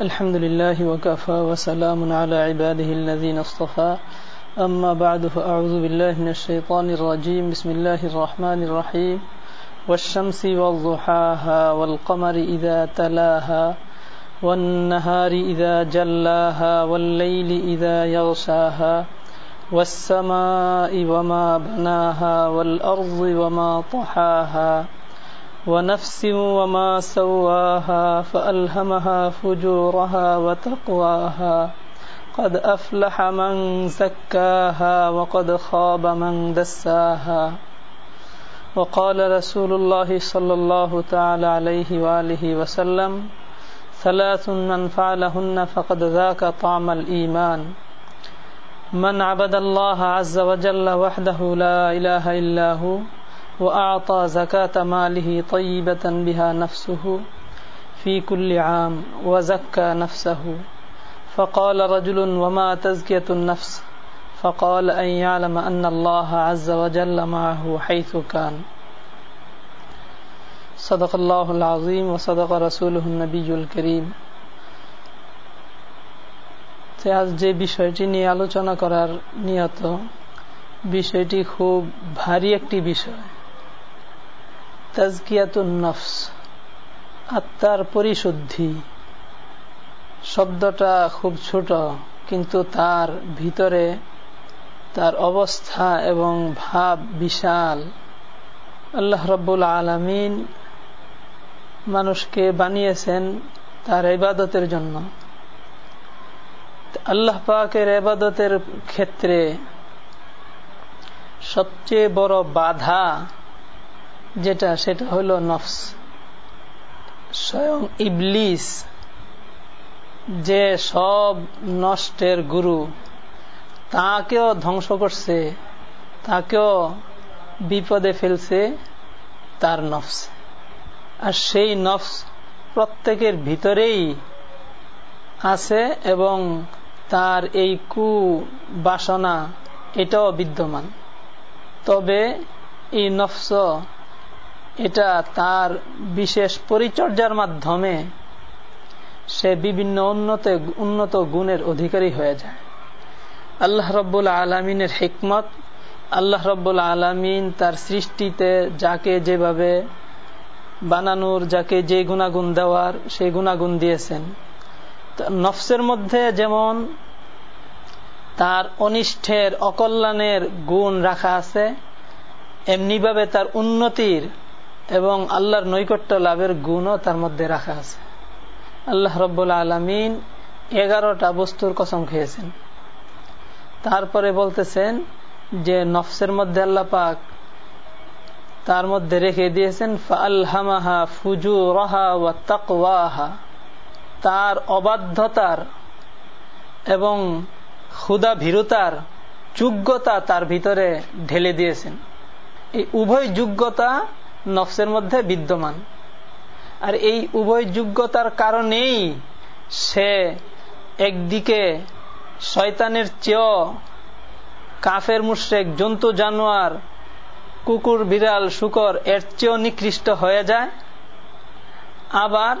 الحمد لله وكفى وسلام على عباده الذين اصطفى. أما بعد فأعوذ بالله من الشيطان الرجيم. بسم الله الرحمن الرحيم. والشمس والضحاها والقمر إذا تلاها والنهار إذا جلاها والليل إذا يغشاها والسماء وما بناها والأرض وما طحاها. ونفس وما سواها فألهمها فجورها وتقواها. قد أفلح من زكاها وقد خاب من دساها. وقال رسول الله صلى الله تعالى عليه وآله وسلم ثلاث من فعلهن فقد ذاك طعم الإيمان. من عبد الله عز وجل وحده لا إله إلا هو وأعطى زكاة ماله طيبة بها نفسه في كل عام وزكى نفسه فقال رجل وما تزكية النفس فقال أن يعلم أن الله عز وجل معه حيث كان صدق الله العظيم وصدق رسوله النبي الكريم আজ যে বিষয়টি নিয়ে আলোচনা করার নিয়ত বিষয়টি খুব ভারী একটি বিষয় তাজকিয়াতুন নফস, আত্মার পরিশুদ্ধি। শব্দটা খুব ছোট, কিন্তু তার ভিতরে তার অবস্থা এবং ভাব বিশাল। আল্লাহ রব্বুল আলমিন মানুষকে বানিয়েছেন তার ইবাদতের জন্য। আল্লাহ পাকের এবাদতের ক্ষেত্রে সবচেয়ে বড় বাধা যেটা, সেটা হলো নফস। স্বয়ং ইবলিস, যে সব নষ্টের গুরু, তাকেও ধ্বংস করছে, তাকেও বিপদে ফেলছে তার নফস। আর সেই নফস প্রত্যেকের ভিতরেই আছে এবং তার এই কু বাসনা এটাও বিদ্যমান। তবে এই নফস এটা তার বিশেষ পরিচর্যার মাধ্যমে সে বিভিন্ন উন্নত উন্নত গুণের অধিকারী হয়ে যায়। আল্লাহ রব্বুল আলমিনের হিকমত, আল্লাহ রব্বুল আলমিন তার সৃষ্টিতে যাকে যেভাবে বানানোর, যাকে যে গুণাগুণ দেওয়ার সেই গুণাগুণ দিয়েছেন। নফসের মধ্যে যেমন তার অনিষ্ঠের অকল্যাণের গুণ রাখা আছে, এমনিভাবে তার উন্নতির এবং আল্লাহর নৈকট্য লাভের গুণও তার মধ্যে রাখা আছে। আল্লাহ রব্বুল আলমিন এগারোটা বস্তুর কসম খেয়েছেন। তারপরে বলতেছেন যে, নফসের মধ্যে আল্লাহ পাক তার মধ্যে রেখে দিয়েছেন ফালহামাহা ফুজু রহা ওয়া তাকওয়াহা। তার অবাধ্যতার এবং ক্ষুদা ভীরুতার যোগ্যতা তার ভিতরে ঢেলে দিয়েছেন। এই উভয় যোগ্যতা নফসের মধ্যে বিদ্যমান। আর এই উভয় যোগ্যতার কারণেই সে একদিকে শয়তানের চেয়েও কাফের, মুশ্রেক, জন্তু, জানোয়ার, কুকুর, বিড়াল, শুকর এর চেয়েও নিকৃষ্ট হয়ে যায়। আবার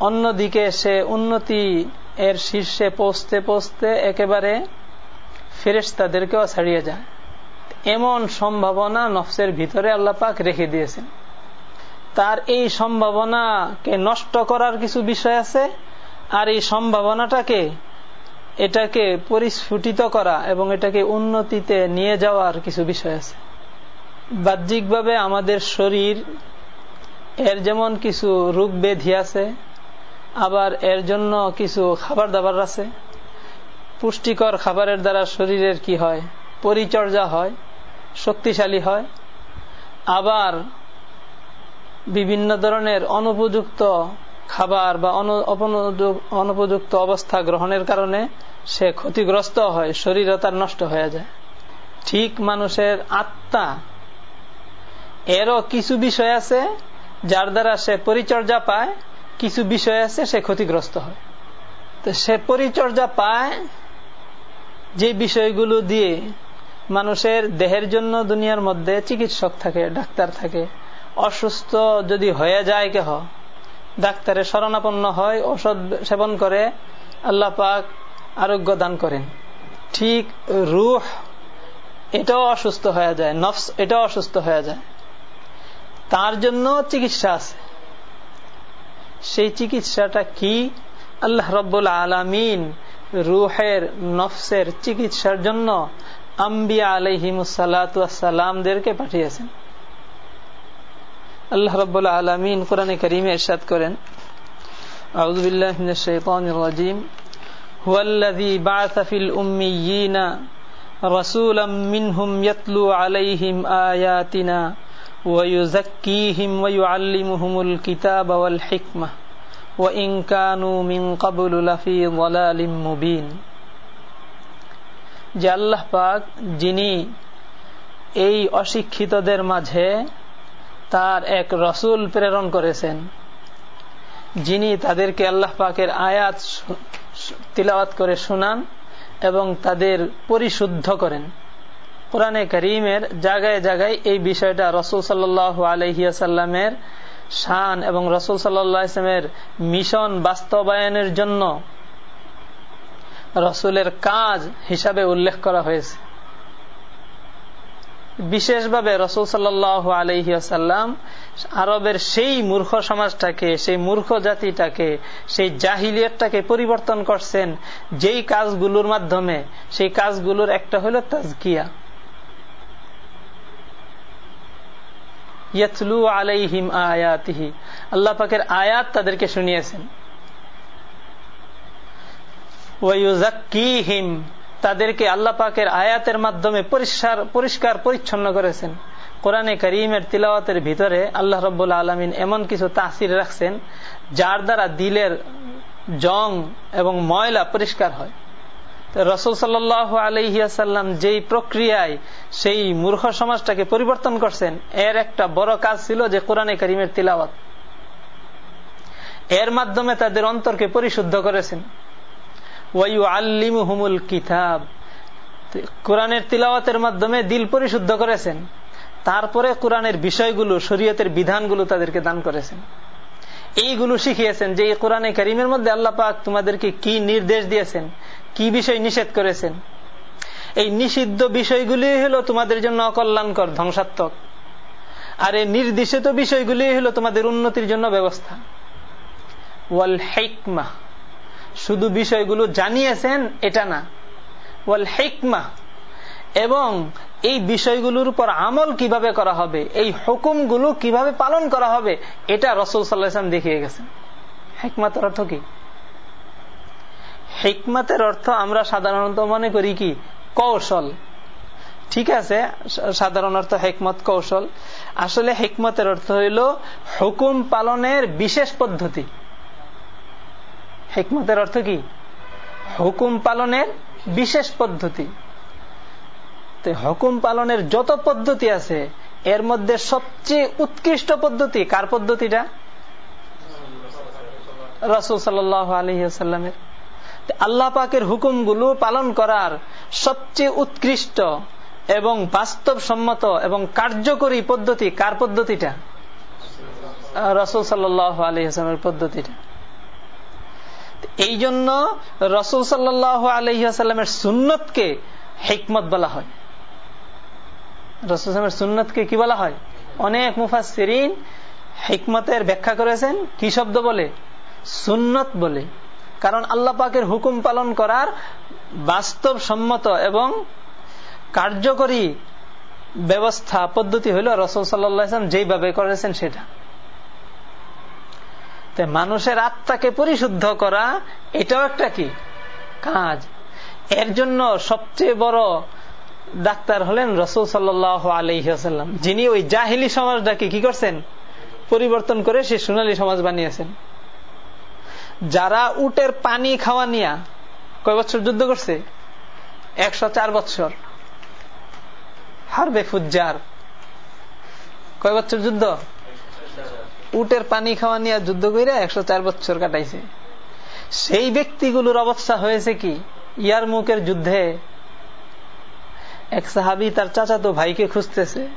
অন্যদিকে সে উন্নতি এর শীর্ষে পৌঁছতে পৌঁছতে একেবারে ফেরেস্তাদেরকেও ছাড়িয়ে যায়। এমন সম্ভাবনা নফসের ভিতরে আল্লাপাক রেখে দিয়েছেন। তার এই সম্ভাবনাকে নষ্ট করার কিছু বিষয় আছে, আর এই সম্ভাবনাটাকে, এটাকে পরিস্ফুটিত করা এবং এটাকে উন্নতিতে নিয়ে যাওয়ার কিছু বিষয় আছে। বাহ্যিকভাবে আমাদের শরীর, এর যেমন কিছু রোগ ব্যাধি আছে, আবার এর জন্য কিছু খাবার দাবার আছে। পুষ্টিকর খাবারের দ্বারা শরীরের কি হয়? পরিচর্যা হয়। শক্তিশালী হয়। আবার বিভিন্ন ধরনের অনুপযুক্ত খাবার বা অনুপযুক্ত অবস্থা গ্রহণের কারণে সে ক্ষতিগ্রস্ত হয় শরীরও তার নষ্ট হয়ে যায়। ঠিক মানুষের আত্মা, এরও কিছু বিষয় আছে যার দ্বারা সে পরিচর্যা পায়, কিছু বিষয় আছে সে ক্ষতিগ্রস্ত হয়। তো সে পরিচর্যা পায় যে বিষয়গুলো দিয়ে মানুষের দেহের জন্য দুনিয়ার মধ্যে চিকিৎসক থাকে, ডাক্তার থাকে। অসুস্থ যদি হয়ে যায় কেহ ডাক্তারের শরণাপন্ন হয়, ঔষধ সেবন করে আল্লাহ পাক আরোগ্য দান করেন। ঠিক রুহ, এটাও অসুস্থ হয়ে যায়, নফস এটাও অসুস্থ হয়ে যায়। তার জন্য চিকিৎসা আছে। সেই চিকিৎসাটা কি? আল্লাহ রব্বুল আলমিন রুহের, নফসের চিকিৎসার জন্য আম্বিয়া আলহিমসালাতামদেরকে পাঠিয়েছেন। আল্লাহ রব্বুল্লা আলমিন কোরআনে করিমে এরশাদ করেন আউজবিল্লাহিম হুয়াল্লাযী বা'আসা ফিল উম্মিয়িনা রাসূলাম মিনহুম ইয়াতলু আলাইহিম আয়াতিনা ওয়া ইউযাক্কিহিম ওয়া ইউআল্লিমুহুমুল কিতাবা ওয়াল হিকমাহ ওয়া ইন কানূ মিন ক্বাবলু লাফী যালালিম মুবিন। যে আল্লাহ পাক যিনি এই অশিক্ষিতদের মাঝে তার এক রসুল প্রেরণ করেছেন, যিনি তাদেরকে আল্লাহ পাকের আয়াত তিলাওয়াত করে শোনান এবং তাদের পরিশুদ্ধ করেন। কোরআনে করিমের জায়গায় জায়গায় এই বিষয়টা রসুল সাল্লাহ আলহিয়াসাল্লামের শান এবং রসুল সাল্লাহ ইসলামের মিশন বাস্তবায়নের জন্য রসুলের কাজ হিসাবে উল্লেখ করা হয়েছে। বিশেষভাবে রসুল সাল্লাহ আলহিয়াসাল্লাম আরবের সেই মূর্খ সমাজটাকে, সেই মূর্খ জাতিটাকে, সেই জাহিলিয়তটাকে পরিবর্তন করছেন। যেই কাজগুলোর মাধ্যমে, সেই কাজগুলোর একটা হল তাজকিয়া। ইয়াতলু আলাইহিম আয়াতিহি। আল্লাহ পাকের আয়াত তাদেরকে শুনিয়েছেন। ওয়াইউজাক্কিহিম তাদেরকে আল্লাহ পাকের আয়াতের মাধ্যমে পরিষ্কার পরিষ্কার, পরিচ্ছন্ন করেছেন। কোরআনে করিমের তিলাওয়াতের ভিতরে আল্লাহ রব্বুল আলমিন এমন কিছু তাসির রাখছেন, যার দ্বারা দিলের জং এবং ময়লা পরিষ্কার হয়। রসুল সাল্লাহ আলহিয়াসাল্লাম যেই প্রক্রিয়ায় সেই মূর্খ সমাজটাকে পরিবর্তন করছেন, এর একটা বড় কাজ ছিল যে কোরআনে করিমের তিলাওয়াত। এর মাধ্যমে তাদের অন্তরকে পরিশুদ্ধ করেছেন। আল্লিমুহুমুল কিতাব। কোরআনের তিলাওয়াতের মাধ্যমে দিল পরিশুদ্ধ করেছেন। তারপরে কোরআনের বিষয়গুলো, শরীয়তের বিধানগুলো তাদেরকে দান করেছেন। এইগুলো শিখিয়েছেন যে এই কোরআনে করিমের মধ্যে আল্লাহ পাক তোমাদেরকে কি নির্দেশ দিয়েছেন, কি বিষয় নিষেধ করেছেন। এই নিষিদ্ধ বিষয়গুলি হলো তোমাদের জন্য অকল্যাণকর, ধ্বংসাত্মক। আর এই নির্দিষ্ট বিষয়গুলি হলো তোমাদের উন্নতির জন্য ব্যবস্থা। ওয়াল হেকমা। শুধু বিষয়গুলো জানিয়েছেন, এটা না। ওয়াল হেকমা। এবং এই বিষয়গুলোর উপর আমল কীভাবে করা হবে, এই হুকুমগুলো কীভাবে পালন করা হবে, এটা রসুল সাল্লাহাম দেখিয়ে গেছেন। হেকমাতের অর্থ কি? হেকমাতের অর্থ আমরা সাধারণত মনে করি কি? কৌশল। ঠিক আছে, সাধারণ অর্থ হেকমত, কৌশল। আসলে হেকমতের অর্থ হইল হুকুম পালনের বিশেষ পদ্ধতি। হেকমতের অর্থ কি? হুকুম পালনের বিশেষ পদ্ধতি। হুকুম পালনের যত পদ্ধতি আছে, এর মধ্যে সবচেয়ে উৎকৃষ্ট পদ্ধতি কার পদ্ধতিটা? রসুল সাল আলহিসাল্লামের আল্লাহ পাকের হুকুমগুলো পালন করার সবচেয়ে উৎকৃষ্ট এবং বাস্তবসম্মত এবং কার্যকরী পদ্ধতি কার পদ্ধতিটা? রসুল সাল্লাহ আলহিহাস্লামের পদ্ধতিটা। এই জন্য রসুল সাল্লাহ আলহিহাস্লামের সুন্নতকে হেকমত বলা হয়। রসুলের সুন্নতকে কি বলা হয়? অনেক মুফাসিরিন হিকমতের ব্যাখ্যা করেছেন। কি শব্দ বলে? সুন্নত বলে। কারণ আল্লাহ পাকের হুকুম পালন করার বাস্তব সম্মত এবং কার্যকরী ব্যবস্থা, পদ্ধতি হইল রসুল সাল্লাম যেইভাবে করেছেন সেটা। মানুষের আত্মাকে পরিশুদ্ধ করা, এটাও একটা কি? কাজ। এর জন্য সবচেয়ে বড় ডাক্তার হলেন রসুল সাল্লাহ আলহিহাসাল্লাম যিনি ওই জাহিলি সমাজটাকে কি করছেন? পরিবর্তন করে সে সোনালী সমাজ বানিয়েছেন। যারা উটের পানি খাওয়া নিয়া কয় বছর যুদ্ধ করছে? একশো চার বছর। হারবে ফুজার কয় বছর যুদ্ধ? উটের পানি খাওয়া নিয়ে যুদ্ধ করে একশো চার বছর কাটাইছে। সেই ব্যক্তিগুলোর অবস্থা হয়েছে কি? ইয়ার মুখের যুদ্ধে এক সাহাবি তার চাচাতো ভাইকে খুঁজতেছে।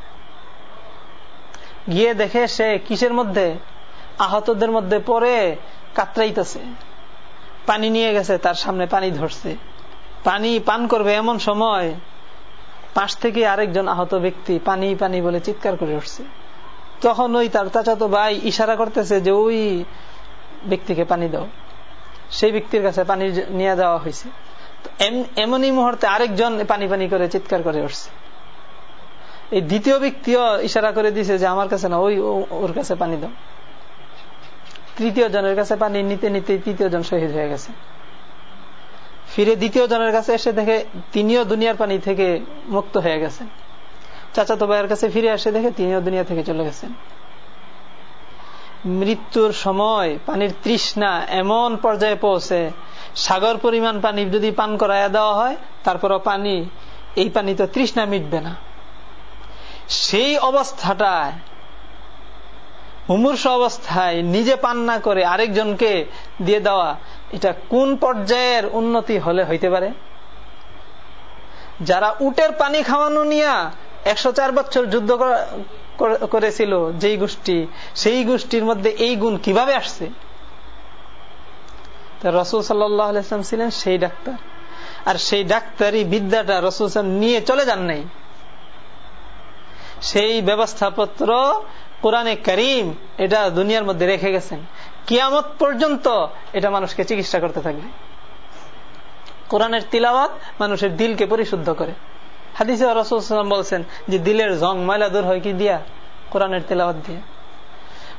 গিয়ে দেখে সে কিসের মধ্যে? আহতদের মধ্যে পরে কাতরাইতেছে। পানি নিয়ে গেছে, তার সামনে পানি ধরছে। পানি পান করবে এমন সময় পাশ থেকে আরেকজন আহত ব্যক্তি পানি পানি বলে চিৎকার করে উঠছে। তখন ওই তার চাচাতো ভাই ইশারা করতেছে যে ওই ব্যক্তিকে পানি দাও। সেই ব্যক্তির কাছে পানি নিয়ে দেওয়া হয়েছে। এমনই মুহূর্তে আরেকজন পানি পানি করে চিৎকার করে উঠছে। এই দ্বিতীয় ব্যক্তিও ইশারা করে দিছে যে আমার কাছে না, ওই ওর কাছে পানি দাও। তৃতীয় জনের কাছে পানি নিতে নিতে তৃতীয় জন শহীদ হয়ে গেছে। ফিরে দ্বিতীয় জনের কাছে এসে দেখে তিনিও দুনিয়ার পানি থেকে মুক্ত হয়ে গেছেন। চাচাতো ভাইয়ের কাছে ফিরে আসে, দেখে তিনিও দুনিয়া থেকে চলে গেছেন। মৃত্যুর সময় পানির তৃষ্ণা এমন পর্যায়ে পৌঁছে, সাগর পরিমাণ পানি যদি পান করাইয়া দেওয়া হয়, তারপরও পানি, এই পানি তো তৃষ্ণা মিটবে না। সেই অবস্থাটায় মুমূর্ষ অবস্থায় নিজে পান না করে আরেকজনকে দিয়ে দেওয়া, এটা কোন পর্যায়ের উন্নতি হলে হইতে পারে? যারা উটের পানি খাওয়ানো নিয়ে একশো চার বছর যুদ্ধ করেছিল যেই গোষ্ঠী, সেই গোষ্ঠীর মধ্যে এই গুণ কীভাবে আসছে? রসুল সাল্লাম ছিলেন সেই ডাক্তার। আর সেই ডাক্তারি বিদ্যাটা রসুল নিয়ে চলে যান নাই। সেই ব্যবস্থাপত্র কোরআনে করিম এটা দুনিয়ার মধ্যে রেখে গেছেন। কিয়ামত পর্যন্ত এটা মানুষকে চিকিৎসা করতে থাকবে। কোরআনের তিলাওয়াত মানুষের দিলকে পরিশুদ্ধ করে। হাদিসে রসুলাম বলছেন যে দিলের জং ময়লা দূর হয় কি দিয়া? কোরআনের তেলাওয়াত দিয়ে।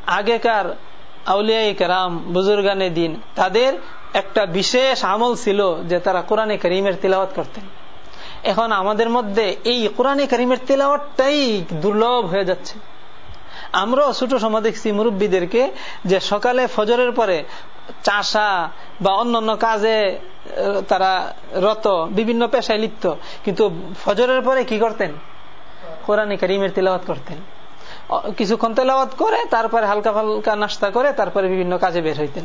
আগেকার আউলিয়াই কেরাম বুজুর্গানে দিন, তাদের একটা বিশেষ আমল ছিল যে তারা কোরআনে করিমের তেলাওয়াত করতেন। এখন আমাদের মধ্যে এই কোরআনে করিমের তেলাওয়াতটাই দুর্লভ হয়ে যাচ্ছে। আমরাও ছোট সময় দেখছি মুরব্বীদেরকে যে সকালে ফজরের পরে চাষা বা অন্যান্য কাজে তারা রত, বিভিন্ন পেশায় লিপ্ত। কিন্তু ফজরের পরে কি করতেন? কোরআনে করিমের তেলাওয়াত করতেন। কিছুক্ষণ তেলাওয়াত করে, তারপরে হালকা হালকা নাস্তা করে, তারপরে বিভিন্ন কাজে বের হইতেন।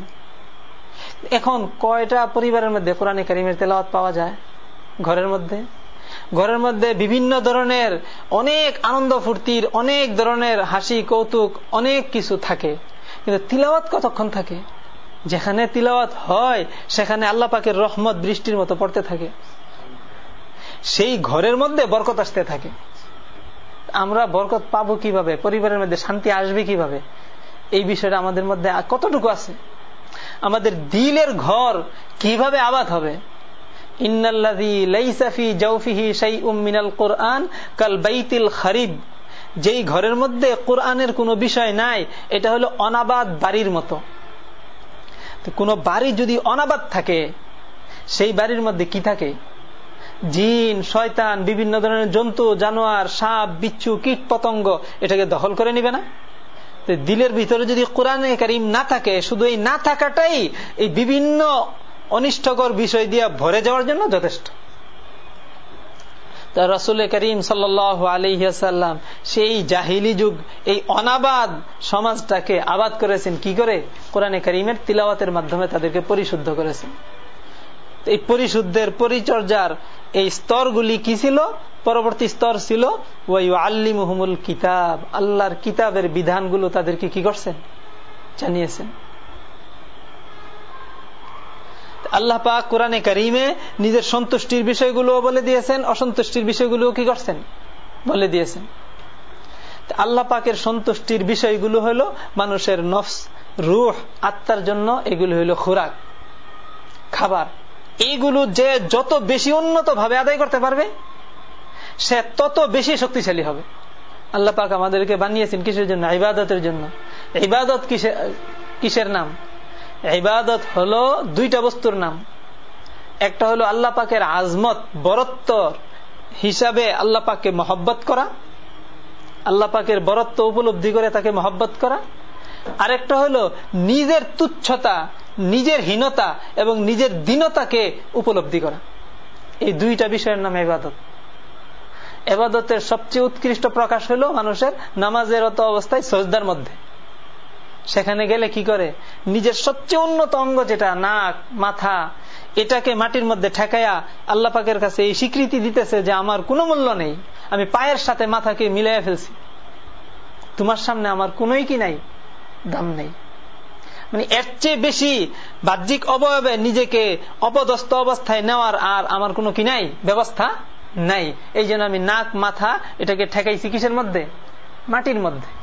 এখন কয়টা পরিবারের মধ্যে কোরআনে করিমের তেলাওয়াত পাওয়া যায়? ঘরের মধ্যে? ঘরের মধ্যে বিভিন্ন ধরনের অনেক আনন্দ ফুর্তির, অনেক ধরনের হাসি, কৌতুক, অনেক কিছু থাকে। কিন্তু তিলাওয়াত কতক্ষণ থাকে? যেখানে তিলাওয়াত হয়, সেখানে আল্লাহ পাকের রহমত বৃষ্টির মতো পড়তে থাকে। সেই ঘরের মধ্যে বরকত আসতে থাকে। আমরা বরকত পাবো কীভাবে? পরিবারের মধ্যে শান্তি আসবে কীভাবে? এই বিষয়টা আমাদের মধ্যে কতটুকু আছে? আমাদের দিলের ঘর কীভাবে আবাদ হবে? যেই ঘরের মধ্যে কোরআনের কোনো বিষয় নাই, এটা হলো অনাবাদ বাড়ির মতো। কোন বাড়ি যদি অনাবাদ থাকে, সেই বাড়ির মধ্যে কি থাকে? জিন, শয়তান, বিভিন্ন ধরনের জন্তু, জানোয়ার, সাপ, বিচ্ছু, কীট পতঙ্গ, এটাকে দখল করে নিবে না? দিলের ভিতরে যদি কোরআনে কারিম না থাকে, শুধু এই না থাকাটাই এই বিভিন্ন অনিষ্টকর বিষয় দিয়ে ভরে যাওয়ার জন্য যথেষ্ট। রসুল করিম সাল্লাম সেই জাহিলি যুগ, এই অনাবাদ সমাজটাকে আবাদ করেছেন কি করে? কোরআনে করিমের তিলাওয়াতের মাধ্যমে তাদেরকে পরিশুদ্ধ করেছেন। এই পরিশুদ্ধের পরিচর্যার এই স্তরগুলি কি ছিল? পরবর্তী স্তর ছিল ওয়াই আল্লি মুহমুল কিতাব। আল্লাহর কিতাবের বিধানগুলো তাদেরকে কি করছেন? জানিয়েছেন। আল্লাহ পাক কোরআনে কারিমে নিজের সন্তুষ্টির বিষয়গুলো বলে দিয়েছেন, অসন্তুষ্টির বিষয়গুলো কি করছেন? বলে দিয়েছেন। আল্লাহ পাকের সন্তুষ্টির বিষয়গুলো হলো মানুষের নফস, রুহ, আত্মার জন্য এগুলো হলো খোরাক, খাবার। এইগুলো যে যত বেশি উন্নত ভাবে আদায় করতে পারবে, সে তত বেশি শক্তিশালী হবে। আল্লাহ পাক আমাদেরকে বানিয়েছেন কিসের জন্য? ইবাদতের জন্য। ইবাদত কিসের কিসের নাম? ইবাদত হলো দুইটা বস্তুর নাম। একটা হলো আল্লাহ পাকের আজমত, বরত্ব হিসাবে আল্লাহ পাককে মহব্বত করা, আল্লাহ পাকের বরত্ব উপলব্ধি করে তাকে মহব্বত করা। আরেকটা হলো নিজের তুচ্ছতা, নিজের হীনতা এবং নিজের দীনতাকে উপলব্ধি করা। এই দুইটা বিষয়ের নাম এবাদত এবাদতের সবচেয়ে উৎকৃষ্ট প্রকাশ হলো মানুষের নামাজের অত অবস্থায় সজদার মধ্যে। সেখানে গেলে কি করে? নিজের সবচেয়ে উন্নত অঙ্গ যেটা, নাক, মাথা, এটাকে মাটির মধ্যে ঠেকাইয়া আল্লাহ পাকের কাছে এই স্বীকৃতি দিতেছে যে আমার কোনো মূল্য নেই। আমি পায়ের সাথে মাথাকে মিলাইয়া ফেলছি। তোমার সামনে আমার কোনোই কি নাই? দাম নেই। মানে এর চেয়ে বেশি বাহ্যিক অবয়বে নিজেকে অপদস্থ অবস্থায় নেওয়ার আর আমার কোনো কি নাই? ব্যবস্থা নাই। এই আমি নাক, মাথা এটাকে ঠেকাইছি কিসের মধ্যে? মাটির মধ্যে।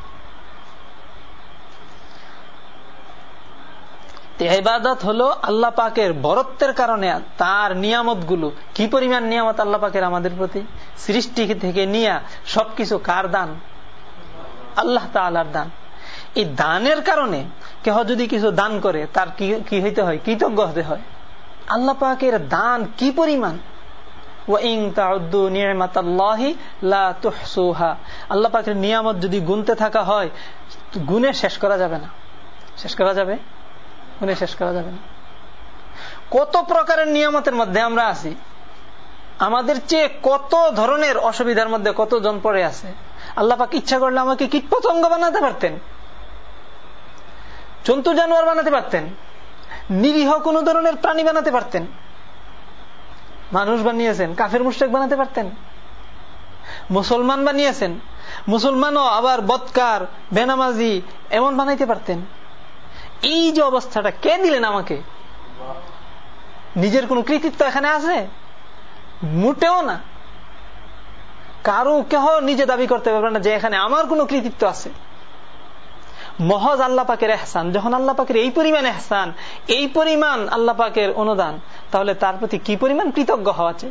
এবাদত হলো আল্লাহ পাকের বরত্বের কারণে তার নিয়ামতগুলো কি পরিমাণ নিয়ামত আল্লাহ পাকের আমাদের প্রতি? সৃষ্টি থেকে নিয়ে সবকিছু কার দান? আল্লাহ তালার দান। এই দানের কারণে কেহ যদি কিছু দান করে, তার কি হইতে হয়? কৃতজ্ঞ হতে হয়। আল্লাহ পাকের দান কি পরিমাণ? আল্লাহ পাকের নিয়ামত যদি গুনতে থাকা হয় গুনে শেষ করা যাবে না। শেষ করা যাবে? গুনে শেষ করা যাবে না। কত প্রকারের নিয়ামতের মধ্যে আমরা আছি। আমাদের চেয়ে কত ধরনের অসুবিধার মধ্যে কতজন পড়ে আছে। আল্লাহ পাক ইচ্ছা করলে আমাকে কীট পতঙ্গ বানাতে পারতেন। জন্তু জানোয়ার বানাতে পারতেন। নিরীহ কোন ধরনের প্রাণী বানাতে পারতেন। মানুষ বানিয়েছেন, কাফের মুশ্রেক বানাতে পারতেন। মুসলমান বানিয়েছেন। মুসলমানও আবার বৎকার, বেনামাজি, এমন বানাইতে পারতেন। এই যে অবস্থাটা কে দিলেন আমাকে? নিজের কোন কৃতিত্ব এখানে আছে? মোটেও না। কারও কেহ নিজে দাবি করতে পারবে না যে এখানে আমার কোন কৃতিত্ব আছে। মহজ আল্লাহ পাকের এহসান। যখন আল্লাহ পাকের এই পরিমাণ এহসান, এই পরিমাণ আল্লাহ পাকের অনুদান, তাহলে তার প্রতি কি পরিমাণ কৃতজ্ঞ হওয়া আছে?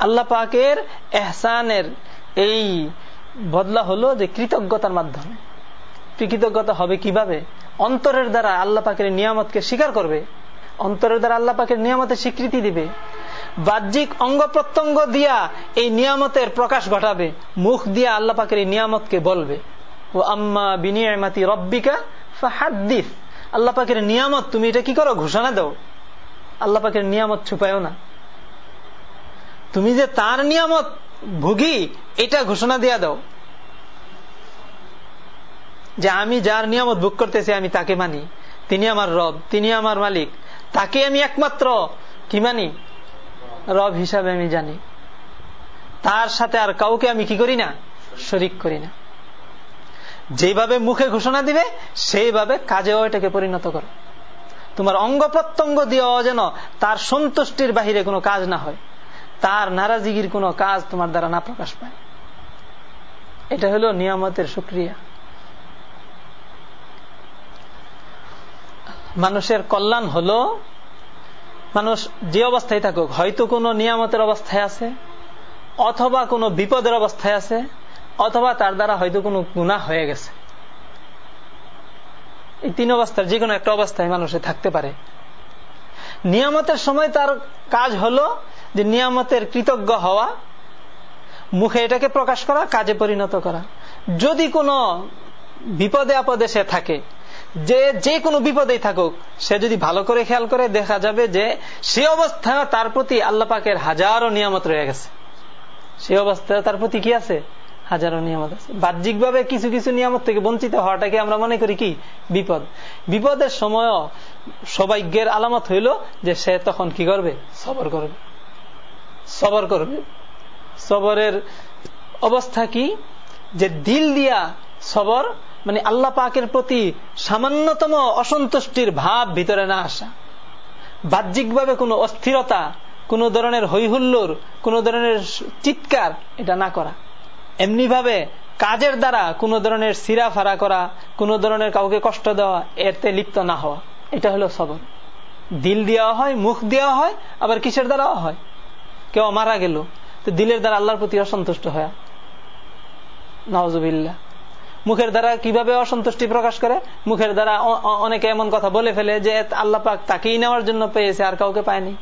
আল্লাহ পাকের এহসানের এই বদলা হলো যে কৃতজ্ঞতার মাধ্যমে। কৃতজ্ঞতা হবে কীভাবে? অন্তরের দ্বারা আল্লাহ পাকের নিয়ামতকে স্বীকার করবে, অন্তরের দ্বারা আল্লাহ পাকের নিয়ামতের স্বীকৃতি দিবে, বাহ্যিক অঙ্গ প্রত্যঙ্গ দিয়া এই নিয়ামতের প্রকাশ ঘটাবে, মুখ দিয়া আল্লাহ পাকের এই নিয়ামতকে বলবে। ও আম্মা বিনিয়ামাতি রব্বিকা ফাহাদ্দিস। আল্লাহ পাকের নিয়ামত তুমি এটা কি করো? ঘোষণা দাও। আল্লাহ পাকের নিয়ামত ছুপায়ও না। তুমি যে তার নিয়ামত ভুগি, এটা ঘোষণা দিয়া দাও। যে আমি যার নিয়ামত ভোগ করতেছি, আমি তাকে মানি। তিনি আমার রব, তিনি আমার মালিক। তাকে আমি একমাত্র কি মানি? রব হিসাবে আমি জানি। তার সাথে আর কাউকে আমি কি করি না? শরিক করি না। যেভাবে মুখে ঘোষণা দিবে, সেইভাবে কাজেও এটাকে পরিণত করো। তোমার অঙ্গ প্রত্যঙ্গ দিয়েও যেন তার সন্তুষ্টির বাহিরে কোনো কাজ না হয়। তার নারাজিগির কোনো কাজ তোমার দ্বারা না প্রকাশ পায়। এটা হলো নিয়ামতের সুক্রিয়া। মানুষের কল্যাণ হলো মানুষ যে অবস্থায় থাকুক, হয়তো কোনো নিয়ামতের অবস্থায় আছে, অথবা কোনো বিপদের অবস্থায় আছে, অথবা তার দ্বারা হয়তো কোনো গুণা হয়ে গেছে। এই তিন অবস্থার যে কোনো একটা অবস্থায় মানুষে থাকতে পারে। নিয়ামতের সময় তার কাজ হলো যে নিয়ামতের কৃতজ্ঞ হওয়া, মুখে এটাকে প্রকাশ করা, কাজে পরিণত করা। যদি কোনো বিপদে আপদে সে থাকে যে যে কোনো বিপদেই থাকুক, সে যদি ভালো করে খেয়াল করে, দেখা যাবে যে সে অবস্থা তার প্রতি আল্লাহ পাকের হাজারো নিয়ামত রয়ে গেছে। সে অবস্থা তার প্রতি কি আছে? হাজারো নিয়ামত আছে। বাহ্যিকভাবে কিছু কিছু নিয়ামত থেকে বঞ্চিত হওয়াটাকে আমরা মনে করি কি? বিপদ। বিপদের সময়ও সৌভাগ্যের আলামত হইল যে সে তখন কি করবে? সবর করবে। সবর করবে। সবরের অবস্থা কি? যে দিল দিয়া সবর মানে আল্লাহ পাকের প্রতি সামান্যতম অসন্তুষ্টির ভাব ভিতরে না আসা। বাহ্যিকভাবে কোনো অস্থিরতা, কোন ধরনের হৈহুল্লোর, কোন ধরনের চিৎকার এটা না করা। এমনি ভাবে কাজের দ্বারা কোন ধরনের সিরা ফারা করা, কোন ধরনের কাউকে কষ্ট দেওয়া, এতে লিপ্ত না হওয়া। এটা হলো সবর। দিল দেওয়া হয়, মুখ দেওয়া হয়, আবার কিসের দ্বারাও হয়? কেউ মারা গেল, তো দিলের দ্বারা আল্লাহর প্রতি অসন্তুষ্ট হয়। নওয়াজবিল্লা মুখের দ্বারা কীভাবে অসন্তুষ্টি প্রকাশ করে? মুখের দ্বারা অনেকে এমন কথা বলে ফেলে যে আল্লাহ পাক তাকেই নেওয়ার জন্য পেয়েছে, আর কাউকে পায়নি।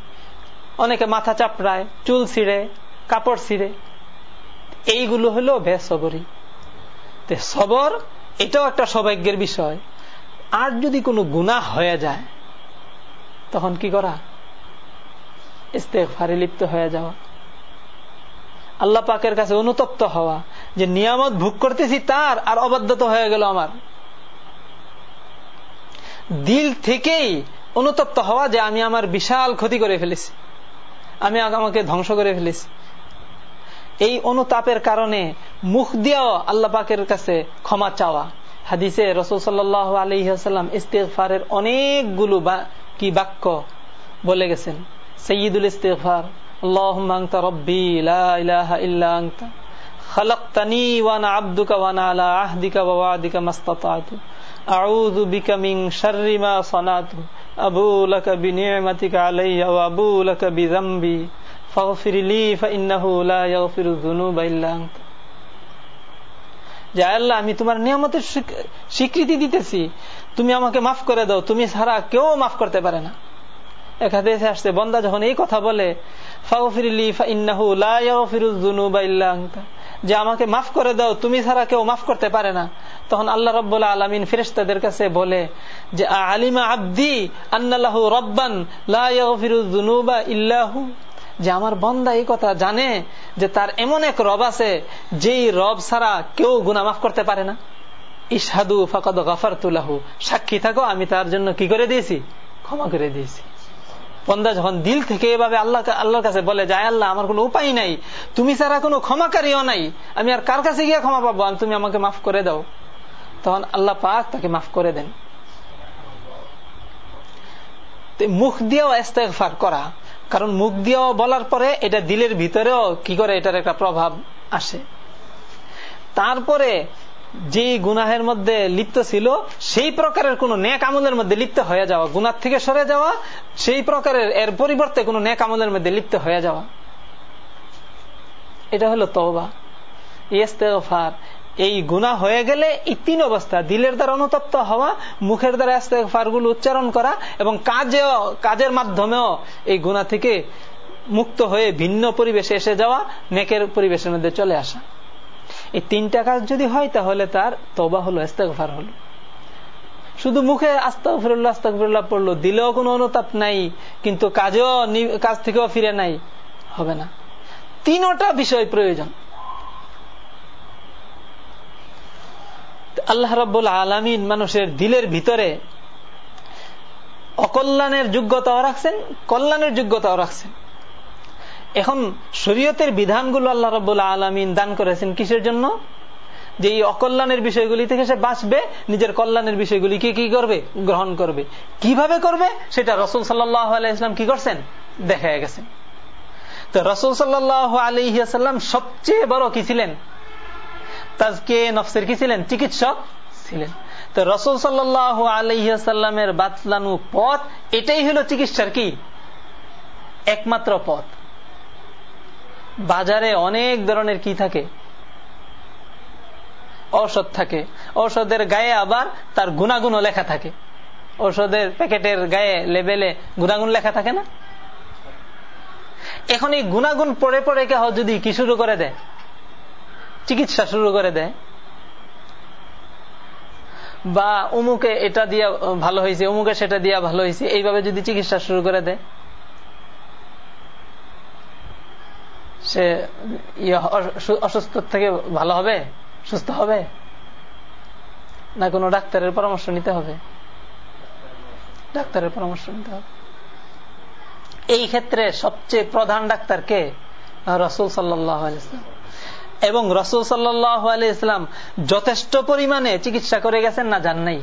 অনেকে মাথা চাপড়ায়, চুল ছিঁড়ে, কাপড় ছিঁড়ে। এইগুলো হলো বেসবরি। সবর, এটাও একটা সৌভাগ্যের বিষয়। আর যদি কোনো গুণা হয়ে যায়, তখন কি করা? ইস্তেফারে লিপ্ত হয়ে যাওয়া। আল্লাহ পাকের কাছে অনুতপ্ত হওয়া যে নিয়ামত ভোগ করতেছি তার আর অবাধ্যত হয়ে গেল আমার। দিল থেকেই অনুতপ্ত হওয়া যে আমি আমার বিশাল ক্ষতি করে ফেলেছি। আমি আমাকে ধ্বংস করে ফেলেছি। এই অনুতাপের কারণে মুখ দিয়েও আল্লাহ পাকের কাছে ক্ষমা চাওয়া। হাদিসে রসুল সাল্লাহ আলহিহাস্লাম ইস্তেফারের অনেকগুলো কি বাক্য বলে গেছেন। সঈদুল ইস্তেফার اللهم أنت ربي لا إله إلا أنت خلقتني وأنا عبدك وأنا على عهدك ووعدك ما استطعت أعوذ بك من شر ما صنعت أبو لك بنعمتك علي وأبو لك بذنبي فاغفر لي فإنه لا يغفر الذنوب إلا أنت যে আল্লাহ আমি তোমার নিয়ামতের স্বীকৃতি দিতেছি তুমি আমাকে মাফ করে দাও তুমি ছাড়া কেউ মাফ করতে পারে না এখানে আসছে, বন্দা যখন এই কথা বলে যে আমাকে মাফ করে দাও, তুমি ছাড়া কেউ মাফ করতে পারে না। তখন আল্লাহ রব্বুল্লাহ আলমিন ফিরেস্তাদের কাছে বলে যে আলিমা আব্দি আন্নাল্লাহু রব্বান ইল্লাহু যে আমার বন্দা এই কথা জানে যে তার এমন এক রব আছে, যেই রব ছাড়া কেউ গুনা মাফ করতে পারে না। ইসাদু ফাকাদ গাফার তুলাহু সাক্ষী থাকো, আমি তার জন্য কি করে দিয়েছি? ক্ষমা করে দিয়েছি। বন্দা যখন দিল থেকে এভাবে আল্লাহ আল্লাহর কাছে বলে যায় আল্লাহ, আমার কোনো উপায় নাই। তুমি ছাড়া কোনো ক্ষমাকারীও নাই। আমি আর কার কাছে গিয়ে ক্ষমা পাবো? তুমি আমাকে মাফ করে দাও। তখন আল্লাহ পাক তাকে মাফ করে দেন। মুখ দিয়েও ইস্তেগফার করা। কারণ মুখ দিয়েও বলার পরে এটা দিলের ভিতরেও কি করে এটার একটা প্রভাব আসে। তারপরে যে গুনাহের মধ্যে লিপ্ত ছিল, সেই প্রকারের কোন নেক আমলের মধ্যে লিপ্ত হয়ে যাওয়া গুনার থেকে সরে যাওয়া, সেই প্রকারের এর পরিবর্তে কোন নেক আমলের মধ্যে লিপ্ত হয়ে যাওয়া। এটা হলো তওবা। ইস্তেফার এই গুণা হয়ে গেলে এই তিন অবস্থা, দিলের দ্বারা অনুতপ্ত হওয়া, মুখের দ্বারা ইস্তেফারগুলো উচ্চারণ করা এবং কাজে কাজের মাধ্যমেও এই গুণা থেকে মুক্ত হয়ে ভিন্ন পরিবেশে এসে যাওয়া, নেকের পরিবেশের মধ্যে চলে আসা। এই তিনটা কাজ যদি হয়, তাহলে তার তবা হলো ইস্তেকফার হলো। শুধু মুখে আস্তাফিরুল্লাহ আস্তাফিরুল্লাহ পড়ল, দিলেও কোনো অনুতাপ নাই, কিন্তু কাজেও কাজ থেকেও ফিরে নাই, হবে না। তিনটা বিষয় প্রয়োজন। আল্লাহ রব্বুল আলমিন মানুষের দিলের ভিতরে অকল্যাণের যোগ্যতাও রাখছেন, কল্যাণের যোগ্যতাও রাখছেন। এখন শরীয়তের বিধানগুলো আল্লাহ রব্বুল্লাহ আলমিন দান করেছেন কিসের জন্য? যে এই অকল্যাণের বিষয়গুলি থেকে সে বাঁচবে, নিজের কল্যাণের বিষয়গুলিকে কি করবে? গ্রহণ করবে। কীভাবে করবে? সেটা রসুল সাল্লাহ আলাইসলাম কি করছেন? দেখা গেছেন তো রসুল সাল্লাহ আলহিহাসাল্লাম সবচেয়ে বড় কি ছিলেন? তাজকে নফসের কি ছিলেন? চিকিৎসক ছিলেন। তো রসুল সাল্লাহ আলহিহাসাল্লামের বাতলানু পথ, এটাই হলো চিকিৎসার কি? একমাত্র পথ। বাজারে অনেক ধরনের কি থাকে? ঔষধ থাকে। ঔষধের গায়ে আবার তার গুণাগুণও লেখা থাকে। ঔষধের প্যাকেটের গায়ে লেবেলে গুণাগুণ লেখা থাকে না? এখন এই গুণাগুণ পড়ে পড়ে কেহ যদি কি শুরু করে দেয়? চিকিৎসা শুরু করে দেয়? বা অমুকে এটা দিয়া ভালো হয়েছে অমুকে সেটা দিয়া ভালো হয়েছে এইভাবে যদি চিকিৎসা শুরু করে দেয়? সে অসুস্থ থেকে ভালো হবে? সুস্থ হবে? না কোনো ডাক্তারের পরামর্শ নিতে হবে? ডাক্তারের পরামর্শ নিতে হবে। এই ক্ষেত্রে সবচেয়ে প্রধান ডাক্তার কে? রসুল সাল্লাহ ইসলাম এবং রসুল সাল্লাহ আলি ইসলাম যথেষ্ট পরিমাণে চিকিৎসা করে গেছেন না জান নাই?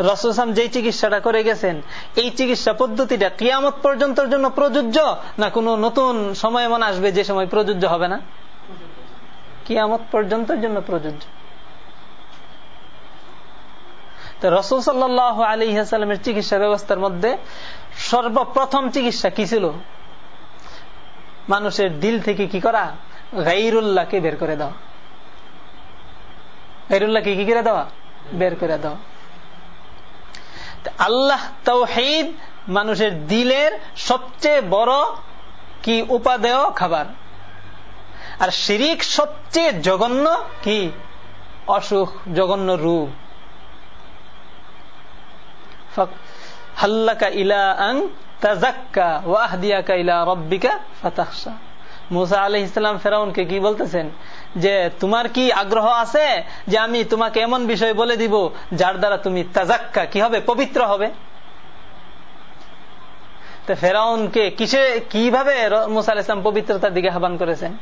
রসুলাম যে চিকিৎসাটা করে গেছেন, এই চিকিৎসা পদ্ধতিটা কিয়ামত পর্যন্ত জন্য প্রযোজ্য না কোনো নতুন সময় মনে আসবে যে সময় প্রযোজ্য হবে না? কিয়ামত পর্যন্ত জন্য প্রযোজ্য। তো রসুল সাল্লাহ আলী হাসালামের চিকিৎসা ব্যবস্থার মধ্যে সর্বপ্রথম চিকিৎসা কি ছিল? মানুষের দিল থেকে কি করা? গাইরুল্লাহকে বের করে দাও গাইরুল্লাহকে কি করে দেওয়া? বের করে দেওয়া। আল্লাহ তৌহিদ মানুষের দিলের সবচেয়ে বড় কি উপাদেয় খাবার? আর শিরিক সবচেয়ে জঘন্য কি? অসুখ, জঘন্য রূপ। হাল্লাকা ইলা আং তাজাক্কা ওয়াহদিয়াকা ইলা রব্বিকা ফাতাহসা মুসা আলহ ইসলাম ফেরাউনকে কি বলতেছেন? যে তোমার কি আগ্রহ আছে যে আমি তোমাকে এমন বিষয় বলে দিব যার দ্বারা তুমি তাজাক্কা, কি হবে? পবিত্র হবে। ফেরাউনকে কিসে, কীভাবে মুসা আল ইসলাম পবিত্রতার দিকে আহ্বান করেছেন?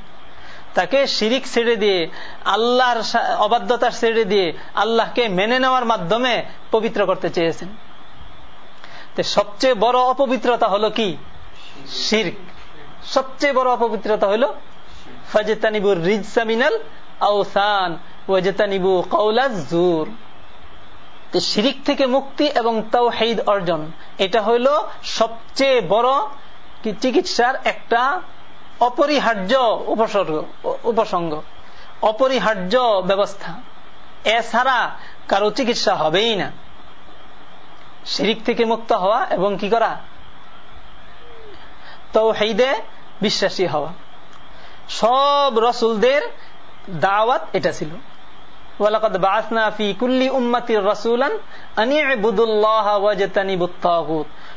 তাকে শিরিক ছেড়ে দিয়ে, আল্লাহর অবাধ্যতার ছেড়ে দিয়ে আল্লাহকে মেনে নেওয়ার মাধ্যমে পবিত্র করতে চেয়েছেন। সবচেয়ে বড় অপবিত্রতা হলো কি? শির্ক। সবচেয়ে বড় অপবিত্রতা হলো ফাজেতানিবুর রিজামিনাল আউসান ওয়াজেতানিবু কৌলাজ জুর শিরিক থেকে মুক্তি এবং তাও হেদ অর্জন, এটা হইল সবচেয়ে বড় চিকিৎসার একটা অপরিহার্য উপসর্গ উপসঙ্গ অপরিহার্য ব্যবস্থা। এছাড়া কারও চিকিৎসা হবেই না। শিরিক থেকে মুক্ত হওয়া এবং কি করা? তো হেদে বিশ্বাসী হওয়া। সব রসুলদের দাওয়াত এটা ছিল।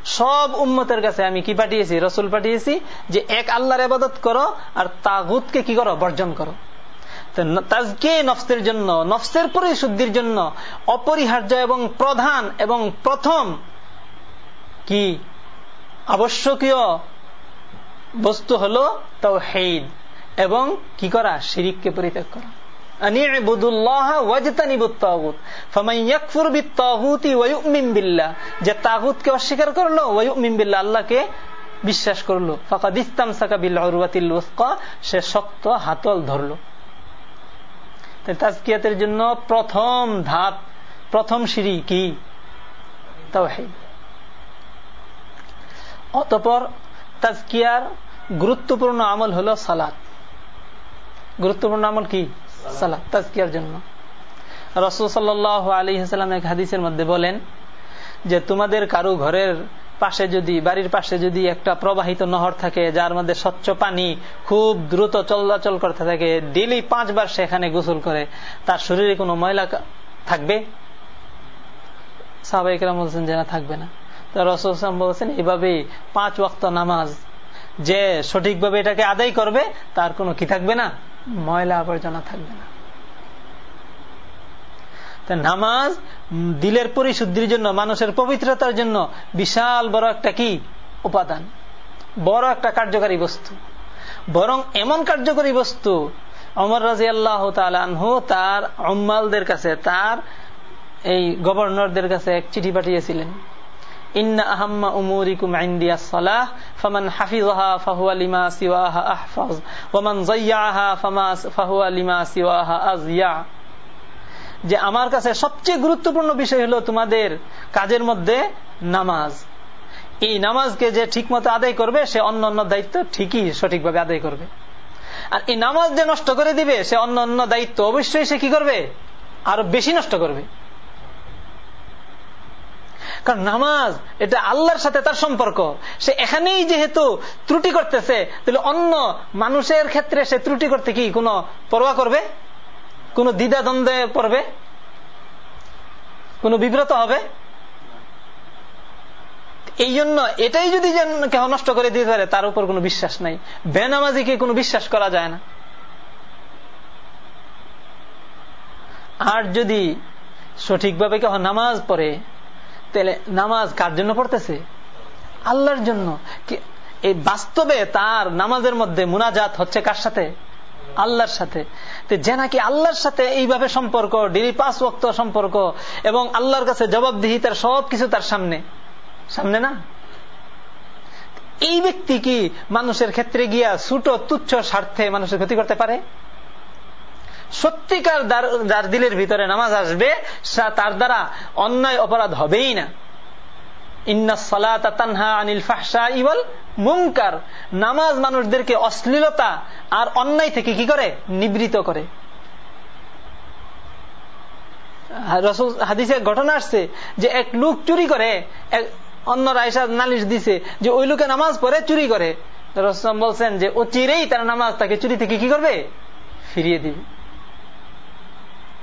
সব উম্মতের কাছে আমি কি পাঠিয়েছি? রসুল পাঠিয়েছি যে এক আল্লাহর আবাদত করো আর তাগুতকে কি করো? বর্জন করো। তাজকে নফসের জন্য, নফসের পরিশুদ্ধির জন্য অপরিহার্য এবং প্রধান এবং প্রথম কি? আবশ্যকীয় বস্তু হল তাও হেদ এবং কি করা? শিরিককে পরিত্যাগ করা। যে তাগুতকে অস্বীকার করল আল্লাহকে বিশ্বাস করল। সে শক্ত হাতল ধরলো। তাজকিয়াতের জন্য প্রথম ধাপ, প্রথম সিঁড়ি কি? তাওহিদ অতপর তাজকিয়ার গুরুত্বপূর্ণ আমল হল সালাত। গুরুত্বপূর্ণ আমল কি? সালাত, তাজকিয়ার জন্য। রসুল সাল্লাহ আলী হাসালাম এক হাদিসের মধ্যে বলেন যে, তোমাদের কারও ঘরের পাশে যদি, বাড়ির পাশে যদি একটা প্রবাহিত নহর থাকে, যার মধ্যে স্বচ্ছ পানি খুব দ্রুত চলাচল করতে থাকে ডেলি পাঁচবার সেখানে গোসল করে, তার শরীরে কোনো ময়লা থাকবে? সাহবাইকরাম বলছেন যে, না, থাকবে না। রসম বলছেন এইভাবে পাঁচ ওয়াক্ত নামাজ, যে সঠিকভাবে এটাকে আদায় করবে, তার কোনো কি থাকবে না? ময়লা আবর্জনা থাকবে না। নামাজ দিলের পরিশুদ্ধির জন্য, মানুষের পবিত্রতার জন্য বিশাল বড় একটা কি? উপাদান। বড় একটা কার্যকারী বস্তু। বরং এমন কার্যকরী বস্তু অমর রাজি আল্লাহ তালহু তার অম্মালদের কাছে, তার এই গভর্নরদের কাছে এক চিঠি পাঠিয়েছিলেন। আহাম্মা সিওয়াহা সিওয়াহা যে আমার কাছে সবচেয়ে গুরুত্বপূর্ণ বিষয় হলো তোমাদের কাজের মধ্যে নামাজ। এই নামাজকে যে ঠিক মতো আদায় করবে, সে অন্য অন্য দায়িত্ব ঠিকই সঠিকভাবে আদায় করবে। আর এই নামাজ যে নষ্ট করে দিবে, সে অন্য অন্য দায়িত্ব অবশ্যই সে কি করবে? আরও বেশি নষ্ট করবে। কারণ নামাজ, এটা আল্লাহর সাথে তার সম্পর্ক। সে এখানেই যেহেতু ত্রুটি করতেছে, তাহলে অন্য মানুষের ক্ষেত্রে সে ত্রুটি করতে কি কোনো পরোয়া করবে? কোন দ্বিধা দ্বন্দ্বে পড়বে? কোন বিব্রত হবে? এই জন্য এটাই যদি কেহ নষ্ট করে দিতে পারে, তার উপর কোনো বিশ্বাস নাই। বেনামাজিকে কোনো বিশ্বাস করা যায় না। আর যদি সঠিকভাবে কেহ নামাজ পড়ে তাহলে নামাজ কার জন্য পড়তেছে? আল্লাহর জন্য। এই বাস্তবে তার নামাজের মধ্যে মুনাজাত হচ্ছে কার সাথে? আল্লাহর সাথে। যে নাকি আল্লাহর সাথে এইভাবে সম্পর্ক ডেলি পাঁচ ওক্ত সম্পর্ক, এবং আল্লাহর কাছে জবাবদিহি তার সব কিছু তার সামনে। সামনে না? এই ব্যক্তি কি মানুষের ক্ষেত্রে গিয়া ছোট তুচ্ছ স্বার্থে মানুষের ক্ষতি করতে পারে? সত্যিকার যার দিলের ভিতরে নামাজ আসবে তার দ্বারা অন্যায় অপরাধ হবেই না। মুঙ্কার নামাজ মানুষদেরকে অশ্লীলতা আর অন্যায় থেকে কি করে? নিবৃত করে। রসুল হাদিসে ঘটনা আসছে যে এক লোক চুরি করে অন্য রায়সা নালিশ দিছে যে ওই লোকে নামাজ পড়ে, চুরি করে। রসম বলছেন যে ও চিরেই তার নামাজ তাকে চুরি থেকে কি করবে? ফিরিয়ে দিবে।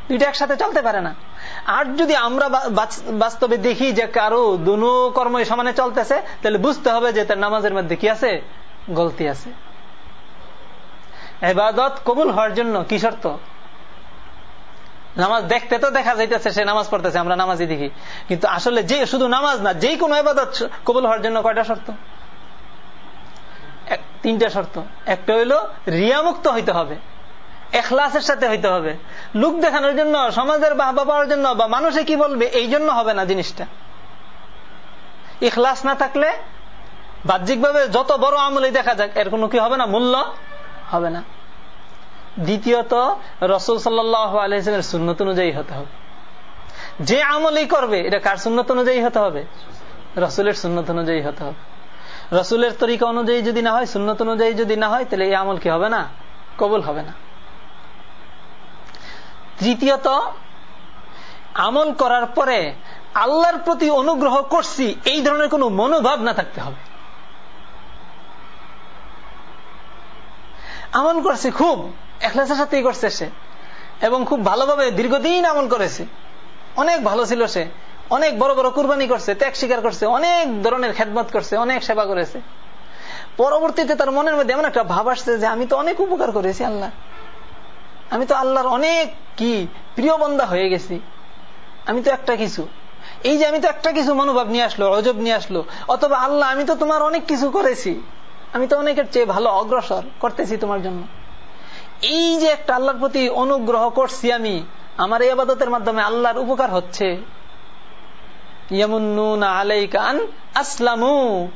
দুইটা একসাথে চলতে পারে না। আর যদি আমরা বাস্তবে দেখি যে কারও দুনো কর্মই সমানে চলতেছে, তাহলে বুঝতে হবে যে তার নামাজের মধ্যে কি আছে? গলতি আছে। এবাদত কবুল হওয়ার জন্য কি শর্ত? নামাজ দেখতে তো দেখা যাইতেছে, সে নামাজ পড়তেছে, আমরা নামাজই দেখি। কিন্তু আসলে যে শুধু নামাজ না, যে কোনো এবাদত কবুল হওয়ার জন্য কয়টা শর্ত? তিনটা শর্ত। একটা হইল রিয়ামুক্ত হইতে হবে। এখলাসের সাথে হইতে হবে। লুক দেখানোর জন্য, সমাজের বাহবা পাওয়ার জন্য, বা মানুষে কি বলবে, এই জন্য হবে না জিনিসটা। ইখলাস না থাকলে, বাহ্যিকভাবে যত বড় আমলেই দেখা যাক, এর কোনো কি হবে না, মূল্য হবে না। দ্বিতীয়ত, রসুল সাল্লাহ আলহিসের সুন্নত অনুযায়ী হতে হবে। যে আমলই করবে, এটা কার সুন্নত অনুযায়ী হতে হবে? রসুলের সুন্নত অনুযায়ী হতে হবে। রসুলের তরিকা অনুযায়ী যদি না হয়, সুন্নত অনুযায়ী যদি না হয়, তাহলে এই আমল কি হবে না? কবুল হবে না। তৃতীয়ত, আমল করার পরে আল্লাহর প্রতি অনুগ্রহ করছি, এই ধরনের কোন মনোভাব না থাকতে হবে। আমল করছে খুব, এখলাসের সাথেই করছে সে। এবং খুব ভালোভাবে দীর্ঘদিন আমল করেছে। অনেক ভালো ছিল সে। অনেক বড় বড় কুরবানি করছে, ত্যাগ স্বীকার করছে, অনেক ধরনের খেদমত করছে, অনেক সেবা করেছে। পরবর্তীতে তার মনের মধ্যে এমন একটা ভাব আসছে যে, আমি তো অনেক উপকার করেছি, আল্লাহ। আমি তো আল্লাহর অনেক কি প্রিয় বন্দা হয়ে গেছি। আমি তো একটা কিছু। এই যে আমি তো একটা কিছু মনোভাব নিয়ে আসলো, অজব নিয়ে আসলো, অথবা আল্লাহ, আমি তো তোমার অনেক কিছু করেছি। আমি তো অনেকের চেয়ে ভালো অগ্রসর করতেছি তোমার জন্য। এই যে একটা আল্লাহর প্রতি অনুগ্রহ করছি আমি, আমার এই আবাদতের মাধ্যমে আল্লাহর উপকার হচ্ছে। আসলামু।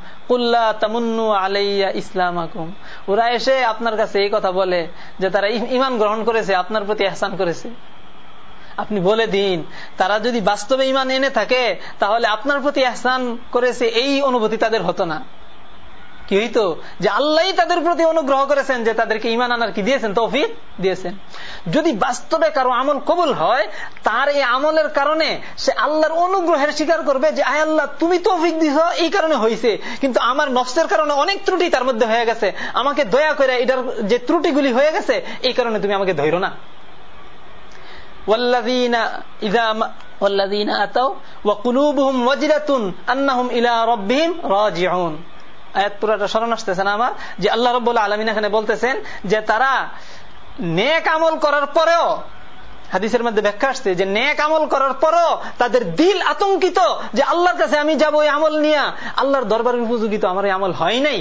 আলাইয়া ইসলাম ওরা এসে আপনার কাছে এই কথা বলে যে তারা ইমান গ্রহণ করেছে, আপনার প্রতি এহসান করেছে। আপনি বলে দিন, তারা যদি বাস্তবে ইমান এনে থাকে, তাহলে আপনার প্রতি এহসান করেছে, এই অনুভূতি তাদের হতো না। কি হইতো যে আল্লাহ তাদের প্রতি অনুগ্রহ করেছেন যে তাদেরকে ইমান আনার কি দিয়েছেন তৌফিক দিয়েছেন যদি বাস্তবে কারো আমল কবুল হয় তার এই আমলের কারণে সে আল্লাহর অনুগ্রহের স্বীকার করবে যে আয় আল্লাহ তুমি তৌফিক দিছ এই কারণে হয়েছে কিন্তু আমার নফসের কারণে অনেক ত্রুটি তার মধ্যে হয়ে গেছে আমাকে দয়া করে এটার যে ত্রুটিগুলি হয়ে গেছে এই কারণে তুমি আমাকে ধৈর না والذين إذا والذين أتوا وقلوبهم وجلة أنهم إلى ربهم راجعون আয়াত পুরাটা স্মরণ আসতেছে না আমার? যে আল্লাহ রব আলমিন এখানে বলতেছেন যে তারা নেক আমল করার পরেও, হাদিসের মধ্যে ব্যাখ্যা আসছে যে নেক আমল করার পরও তাদের দিল আতঙ্কিত যে আল্লাহর কাছে আমি যাব এই আমল নিয়ে। আল্লাহর দরবারের উপযোগী তো আমার এই আমল হয় নাই।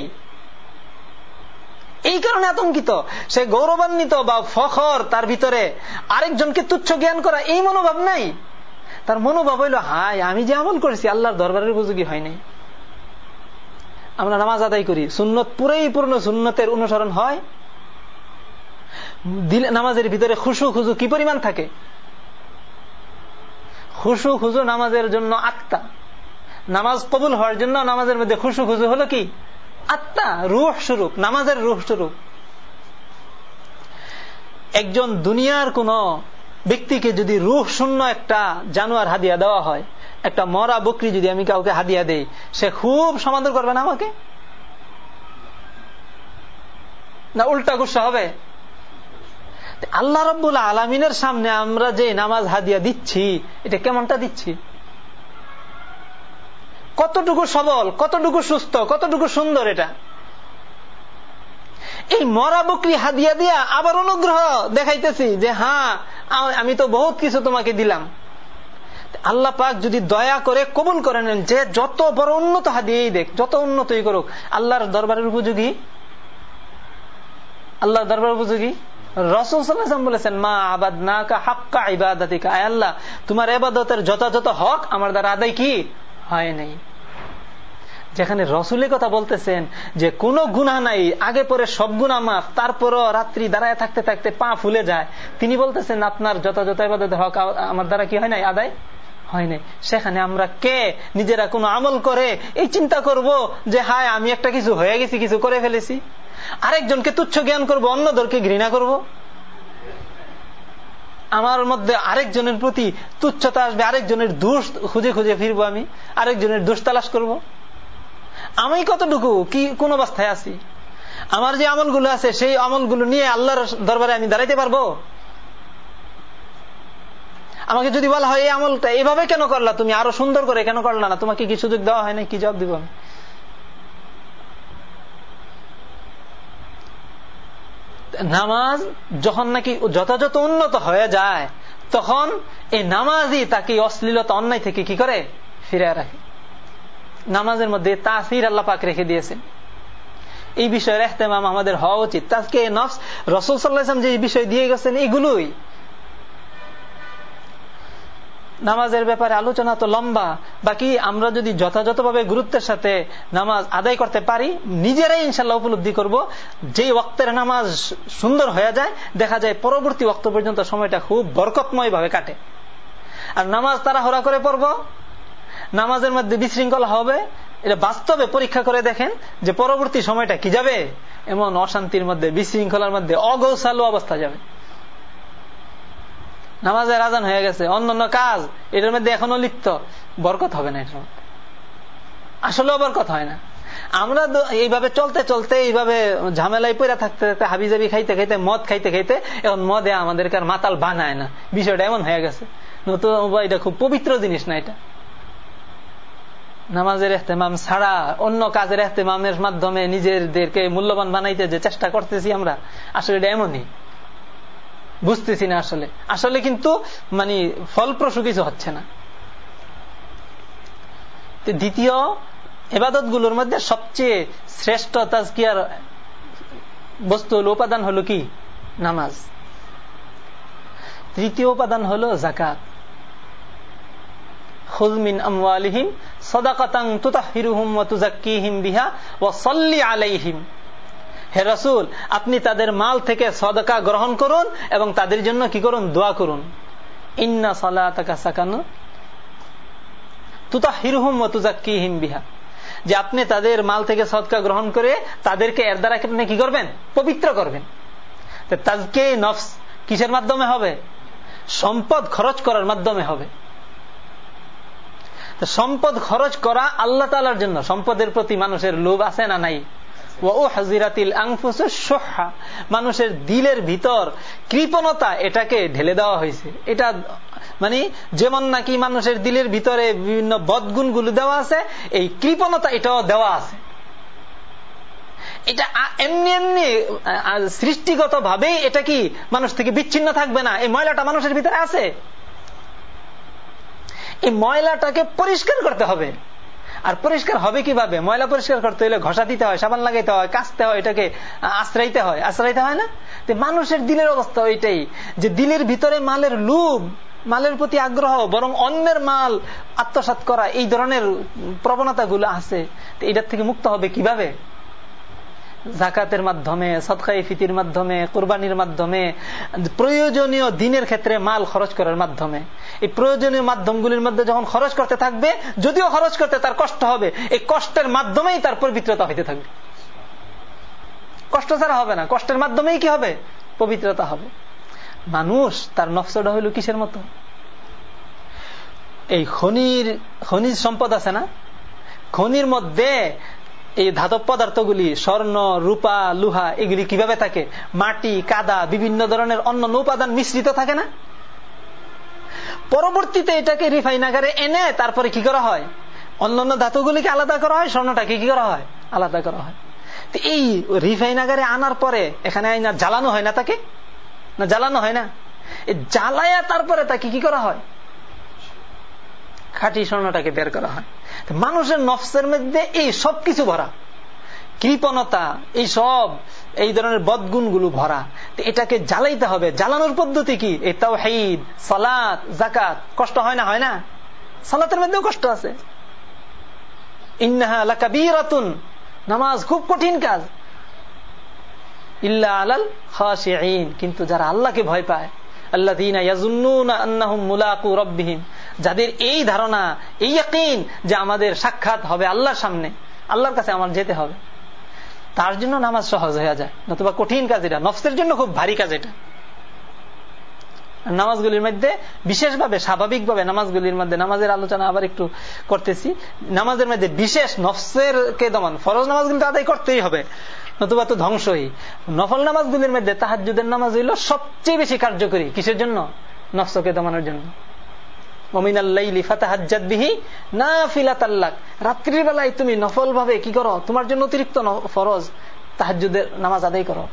এই কারণে আতঙ্কিত। সে গৌরবান্বিত বা ফখর তার ভিতরে আরেকজনকে তুচ্ছ জ্ঞান করা, এই মনোভাব নাই। তার মনোভাব হইল হাই আমি যে আমল করেছি, আল্লাহর দরবারের উপযোগী হয় নাই। আমরা নামাজ আদায় করি। সুন্নত পুরোই পূর্ণ সুন্নতের অনুসরণ হয়। দিল নামাজের ভিতরে খুশু খুজু কি পরিমাণ থাকে? খুশু খুজু নামাজের জন্য আত্মা। নামাজ কবুল হওয়ার জন্য নামাজের মধ্যে খুশু খুজু হলো কি? আত্মা, রুহ স্বরূপ, নামাজের রুহ স্বরূপ। একজন দুনিয়ার কোন ব্যক্তিকে যদি রুহ শূন্য একটা জানোয়ার হাদিয়া দেওয়া হয় একটা মরা বকরি যদি আমি কাউকে হাদিয়া দেই, সে খুব সমাদর করবে না আমাকে? না উল্টা গুসা হবে? আল্লাহ রব্বুল আলমিনের সামনে আমরা যে নামাজ হাদিয়া দিচ্ছি, এটা কেমনটা দিচ্ছি? কতটুকু সবল, কতটুকু সুস্থ, কতটুকু সুন্দর এটা? এই মরা বকরি হাদিয়া দিয়া আবার অনুগ্রহ দেখাইতেছি যে হ্যাঁ আমি তো বহুত কিছু তোমাকে দিলাম। আল্লাহ পাক যদি দয়া করে কবুল করে নেন যে যত বড় উন্নত হাদিয়েই দেখ, যত উন্নতই করুক, আল্লাহর দরবারের উপযোগী? আল্লাহর দরবার উপযোগী? রসুল বলেছেন, মা আবাদ না কা হাক্কা ইবাদাতিকা। আল্লাহ, তোমার এবাদতের যথাযথ হক আমার দ্বারা আদায় কি? হয় নাই। যেখানে রসুলের কথা বলতেছেন যে কোন গুণা নাই, আগে পরে সব গুণা মাফ, তারপরও রাত্রি দাঁড়ায় থাকতে থাকতে পা ফুলে যায়, তিনি বলতেছেন, আপনার যথাযথ এবাদত হক আমার দ্বারা কি হয় নাই আদায়? হয় নাই সেখানে আমরা কে? নিজেরা কোনো আমল করে? এই চিন্তা করব যে, হায়, আমি একটা কিছু হয়ে গেছি, কিছু করে ফেলেছি। আরেকজনকে তুচ্ছ জ্ঞান করব অন্যদেরকে ঘৃণা করব। আমার মধ্যে আরেকজনের প্রতি তুচ্ছতা আসবে, আরেকজনের দোষ খুঁজে খুঁজে ফিরবো আমি, আরেকজনের দোষ তালাশ করব। আমি কতটুকু? কি, কোন অবস্থায় আছি? আমার যে আমলগুলো আছে, সেই আমলগুলো নিয়ে আল্লাহর দরবারে আমি দাঁড়াইতে পারব? আমাকে যদি বলা হয়, এই আমলটা এভাবে কেন করলা? তুমি আরও সুন্দর করে কেন করলা না? তোমাকে কি সুযোগ দেওয়া হয় না কি জবাব দিব নামাজ যখন নাকি যথাযথ উন্নত হয়ে যায়, তখন এই নামাজই তাকে অশ্লীলতা, অন্যায় থেকে কি করে ফিরে রাখে। নামাজের মধ্যে তাসির আল্লাহ পাক রেখে দিয়েছেন। এই বিষয়ের এহতেমাম আমাদের হওয়া উচিত। তাকে নফস, রসুল সাল্লাহাম যে বিষয় দিয়ে গেছেন, এগুলোই নামাজের ব্যাপারে আলোচনা তো লম্বা। বাকি আমরা যদি যথাযথভাবে গুরুত্বের সাথে নামাজ আদায় করতে পারি, নিজেরাই ইনশাল্লাহ উপলব্ধি করব। যে ওক্তের নামাজ সুন্দর হয়ে যায়, দেখা যায় পরবর্তী ওক্ত পর্যন্ত সময়টা খুব বরকতময় ভাবে কাটে। আর নামাজ তারা হরা করে পড়ব, নামাজের মধ্যে বিশৃঙ্খলা হবে, এটা বাস্তবে পরীক্ষা করে দেখেন যে পরবর্তী সময়টা কি যাবে। এমন অশান্তির মধ্যে, বিশৃঙ্খলার মধ্যে অগৌসালু অবস্থা যাবে। নামাজের আজান হয়ে গেছে, অন্যান্য কাজ, এটার মধ্যে এখনও লিপ্ত। বরকত হবে না এটার আসলেও বরকত হয় না। আমরা এইভাবে চলতে চলতে এইভাবে ঝামেলায় পড়া থাকতে থাকতে হাবিজাবি খাইতে খাইতে, মদ খাইতে খাইতে, এখন মদে আমাদেরকে আর মাতাল বানায় না। বিষয়টা এমন হয়ে গেছে। নতুন এটা খুব পবিত্র জিনিস না এটা। নামাজের এহতেমাম ছাড়া অন্য কাজের এহতেমামের মাধ্যমে নিজেদেরকে মূল্যবান বানাইতে যে চেষ্টা করতেছি আমরা, আসলে এটা এমনই। বুঝতেছি না আসলে। আসলে কিন্তু মানে ফলপ্রসূ কিছু হচ্ছে না। দ্বিতীয় এবাদতগুলোর মধ্যে সবচেয়ে শ্রেষ্ঠ তাজকিয়ার বস্তু হল, উপাদান হলো কি? নামাজ। তৃতীয় উপাদান হল জাকাত খুজমিন আমওয়ালিহিম সদাকাতাং তুতাহিরুহুম বিহা ওয়া সাল্লি আলাইহিম। হে রসুল, আপনি তাদের মাল থেকে সদকা গ্রহণ করুন এবং তাদের জন্য কি করুন? দোয়া করুন। ইন্না সালাতাকা তুতা হিরহুম তুজাক্কি হিম বিহা। যে আপনি তাদের মাল থেকে সদকা গ্রহণ করে তাদেরকে এর দ্বারা আপনি কি করবেন? পবিত্র করবেন। তাজকে নফস কিসের মাধ্যমে হবে? সম্পদ খরচ করার মাধ্যমে হবে। সম্পদ খরচ করা আল্লাহ তালার জন্য। সম্পদের প্রতি মানুষের লোভ আছে না নাই? ও মানুষের দিলের ভিতর কৃপণতা এটাকে ঢেলে দেওয়া হয়েছে। এটা মানে যেমন নাকি মানুষের দিলের ভিতরে বিভিন্ন বদগুণগুলো দেওয়া আছে, এই কৃপণতা এটাও দেওয়া আছে। এটা এমনি এমনি সৃষ্টিগত ভাবেই এটা কি মানুষ থেকে বিচ্ছিন্ন থাকবে না? এই ময়লাটা মানুষের ভিতরে আছে। এই ময়লাটাকে পরিষ্কার করতে হবে। আর পরিষ্কার হবে কীভাবে? ময়লা পরিষ্কার করতে হলে ঘষা দিতে হয়, সাবান লাগাইতে হয় কাচতে হয়, এটাকে আশ্রাইতে হয়। আশ্রাইতে হয় না? তো মানুষের দিলের অবস্থা ওইটাই, যে দিলের ভিতরে মালের লুভ, মালের প্রতি আগ্রহ, বরং অন্যের মাল আত্মসাত করা, এই ধরনের প্রবণতা গুলো আছে এটার থেকে মুক্ত হবে কীভাবে? জাকাতের মাধ্যমে সৎকাই ফিতির মাধ্যমে, কোরবানির মাধ্যমে, প্রয়োজনীয় দিনের ক্ষেত্রে মাল খরচ করার মাধ্যমে। এই প্রয়োজনীয় মাধ্যমগুলির মধ্যে যখন খরচ করতে থাকবে, যদিও খরচ করতে তার কষ্ট হবে, এই কষ্টের মাধ্যমেই তার পবিত্রতা হইতে থাকবে। কষ্ট ছাড়া হবে না, কষ্টের মাধ্যমেই কি হবে? পবিত্রতা হবে। মানুষ তার নকশটা হইল কিসের মতো? এই খনির, খনিজ সম্পদ আছে না? খনির মধ্যে এই ধাতব পদার্থগুলি স্বর্ণ, রূপা, লুহা, এগুলি কীভাবে থাকে? মাটি, কাদা, বিভিন্ন ধরনের অন্য উপাদান মিশ্রিত থাকে না? পরবর্তীতে এটাকে রিফাইনাগারে এনে তারপরে কি করা হয়? অন্য অন্যান্য ধাতুগুলিকে আলাদা করা হয়, স্বর্ণটাকে কি করা হয়? আলাদা করা হয়। তো এই রিফাইনাগারে আনার পরে এখানে জ্বালানো হয় না তাকে? না, জ্বালানো হয় না। জ্বালায়া তারপরে তাকে কি করা হয়? খাঁটি স্বর্ণটাকে বের করা হয়। মানুষের নফসের মধ্যে এই সব কিছু ভরা। কৃপণতা, এই সব, এই ধরনের বদগুণগুলো ভরা। এটাকে জ্বালাইতে হবে। জ্বালানোর পদ্ধতি কি? এই তাও হাইদ সালাত জাকাত কষ্ট হয় না? হয় না? সালাতের মধ্যেও কষ্ট আছে। ইন্নাহা লাকাবীরাতুন। নামাজ খুব কঠিন কাজ। ইল্লা আলাল খাশিঈন। কিন্তু যারা আল্লাহকে ভয় পায়, আল্লাযীনা ইয়াজুন্নুনা আন্নাহুম মুলাকু রাব্বিহিম যাদের এই ধারণা, এই ইয়াকিন যে আমাদের সাক্ষাৎ হবে আল্লাহর সামনে, আল্লাহর কাছে আমার যেতে হবে। তার জন্য নামাজ সহজ হয়ে যায়, নতুবা কঠিন কাজ এটা। নফসের জন্য খুব ভারী কাজ এটা। নামাজগুলির মধ্যে, বিশেষভাবে, স্বাভাবিকভাবে নামাজগুলির মধ্যে, নামাজের আলোচনা আবার একটু করতেছি। নামাজের মধ্যে বিশেষ নফসের কে দমান, ফরজ নামাজগুলি আদায় করতেই হবে, নতুবা তো ধ্বংসই। নফল নামাজগুলির মধ্যে তাহাজুদের নামাজ হইল সবচেয়ে বেশি কার্যকরী। কিসের জন্য? নফসকে দমানোর জন্য। রাত্রির তুমি নফল ভাবে কি করো? তোমার জন্য অতিরিক্ত ফরজ তাহাজুদের নামাজ আদায় করো।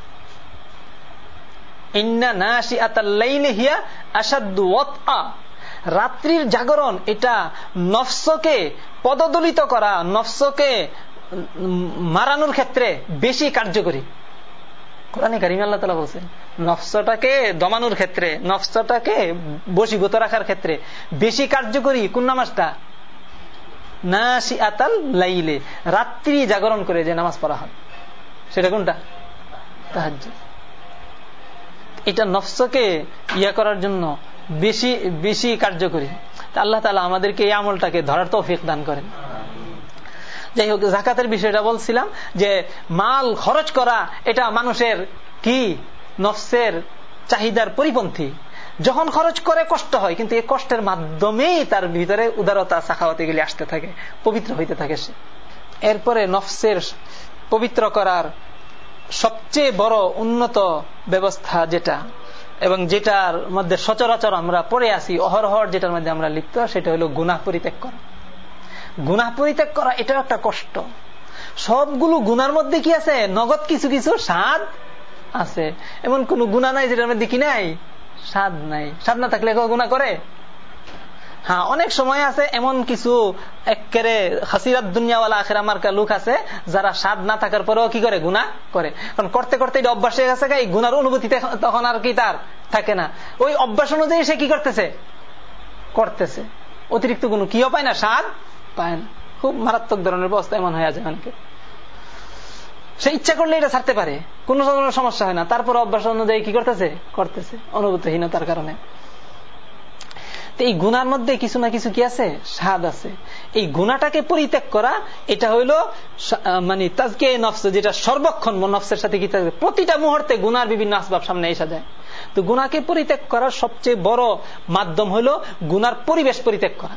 রাত্রির জাগরণ, এটা নফসকে পদদলিত করা, নফসকে মারানোর ক্ষেত্রে বেশি কার্যকরী। কোরআনে কারিম আল্লাহ তালা বলছেন, নফসটাকে দমানোর ক্ষেত্রে, নফসটাকে বসীভূত রাখার ক্ষেত্রে বেশি কার্যকরী কোন নামাজটা? নাসি আতাল লাইলে, রাত্রি জাগরণ করে যে নামাজ পড়া হয়। সেটা কোনটা? তাহাজ এটা নফসকে ইয়া করার জন্য বেশি বেশি কার্যকরী। আল্লাহ তালা আমাদেরকে এই আমলটাকে ধরার তৌফিক দান করেন। যাই হোক জাকাতের বিষয়টা বলছিলাম যে মাল খরচ করা, এটা মানুষের কি? নফসের চাহিদার পরিপন্থী। যখন খরচ করে কষ্ট হয়, কিন্তু এই কষ্টের মাধ্যমেই তার ভিতরে উদারতা, সাখাওয়াতে গেলে আসতে থাকে, পবিত্র হইতে থাকে সে। এরপরে নফসের পবিত্র করার সবচেয়ে বড় উন্নত ব্যবস্থা যেটা, এবং যেটার মধ্যে সচরাচর আমরা পড়ে আসি, অহরহর যেটার মধ্যে আমরা লিপ্ত, সেটা হলো গুনাহ পরিত্যাগ করা। গুনাহ পরিত্যাগ করা, এটাও একটা কষ্ট। সবগুলো গুনার মধ্যে কি আছে? নগদ কিছু কিছু স্বাদ আছে। এমন কোন গুণা নাই যেটার মধ্যে কি নাই? স্বাদ নাই। স্বাদ না থাকলে গুণা করে? হ্যাঁ অনেক সময় আছে এমন কিছু একেরে হাসিরাত দুনিয়াওয়ালা আখের আমার লোক আছে, যারা স্বাদ না থাকার পরেও কি করে? গুণা করে। কারণ করতে করতে এটা অভ্যাস হয়ে গেছে এই গুনার অনুভূতি তখন আর কি তার থাকে না। ওই অভ্যাস অনুযায়ী সে কি করতেছে? করতেছে। অতিরিক্ত গুণ কিও পায় না, স্বাদ পায় না। খুব মারাত্মক ধরনের অবস্থা এমন হয়ে যায় অনেকে সে ইচ্ছা করলে এটা ছাড়তে পারে। কোন সমস্যা হয় না। তারপর অভ্যাস অনুযায়ী কি করতেছে? করতেছে। অনুভূতিহীনতার কারণে। এই গুনার মধ্যে কিছু না কিছু কি আছে? স্বাদ আছে। এই গুণাটাকে পরিত্যাগ করা, এটা হইল মানে তাজকে নফস, যেটা সর্বক্ষণ নফসের সাথে কি থাকবে? প্রতিটা মুহূর্তে গুনার বিভিন্ন আসবাব সামনে এসে যায়। তো গুনাকে পরিত্যাগ করার সবচেয়ে বড় মাধ্যম হইল গুনার পরিবেশ পরিত্যাগ করা।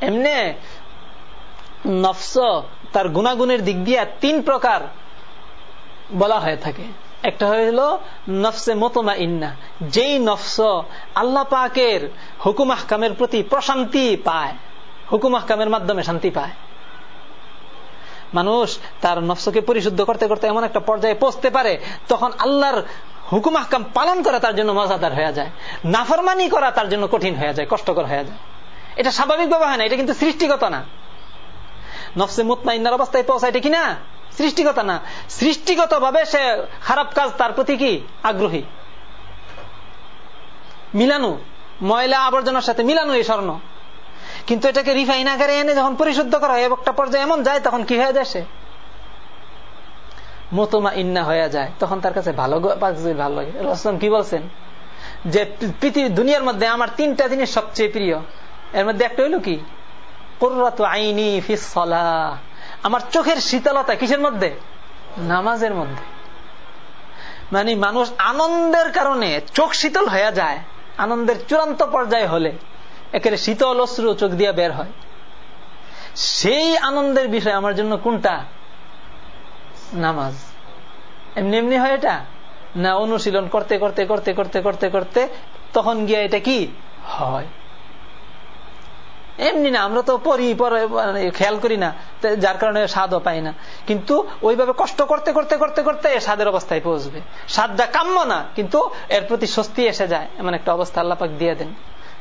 এমনে নফস, তার গুণাগুণের দিক দিয়ে তিন প্রকার বলা হয়ে থাকে। একটা হইল নফসে মতমা ইন্না যেই নফস আল্লাহ পাকের হুকুম আহকামের প্রতি প্রশান্তি পায়, হুকুম আহকামের মাধ্যমে শান্তি পায়। মানুষ তার নফসকে পরিশুদ্ধ করতে করতে এমন একটা পর্যায়ে পৌঁছতে পারে, তখন আল্লাহর হুকুম আহকাম পালন করা তার জন্য মজাদার হয়ে যায়, নাফরমানি করা তার জন্য কঠিন হয়ে যায়, কষ্টকর হয়ে যায়। এটা স্বাভাবিকভাবে হয় না, এটা কিন্তু সৃষ্টিগত না। নফসে মুতমাইনার অবস্থায় পৌঁছায় এটা কিনা সৃষ্টিগত না। সৃষ্টিগত ভাবে সে খারাপ কাজ তার প্রতি কি? আগ্রহী। মিলানো, ময়লা আবর্জনার সাথে মিলানো এই স্বর্ণ। কিন্তু এটাকে রিফাইন আকারে এনে যখন পরিশুদ্ধ করা হয়, একটা পর্যায়ে এমন যায়, তখন কি হয়ে যায় সে? মতমা ইন্না হয়ে যায়। তখন তার কাছে ভালো ভালো লাগে। কি বলছেন? যে পৃথিবী, দুনিয়ার মধ্যে আমার তিনটা জিনিস সবচেয়ে প্রিয়। এর মধ্যে একটা হইল কি? কুর্রাত আইনি ফিসলা আমার চোখের শীতলতা কিসের মধ্যে? নামাজের মধ্যে। মানে মানুষ আনন্দের কারণে চোখ শীতল হয়ে যায়, আনন্দের চূড়ান্ত পর্যায়ে হলে একেবারে শীতল অশ্রু চোখ দিয়ে বের হয়। সেই আনন্দের বিষয় আমার জন্য কোনটা? নামাজ। এমনি এমনি হয় এটা? না অনুশীলন করতে করতে করতে করতে করতে করতে, তখন গিয়ে এটা কি? হয়। এমনি না, আমরা তো পরে মানে খেয়াল করি না যার কারণে স্বাদও পাই না। কিন্তু ওইভাবে কষ্ট করতে করতে করতে করতে স্বাদের অবস্থায় পৌঁছবে। স্বাদটা কাম্য না, কিন্তু এর প্রতি স্বস্তি এসে যায়, এমন একটা অবস্থা আল্লাপাক দিয়ে দেন।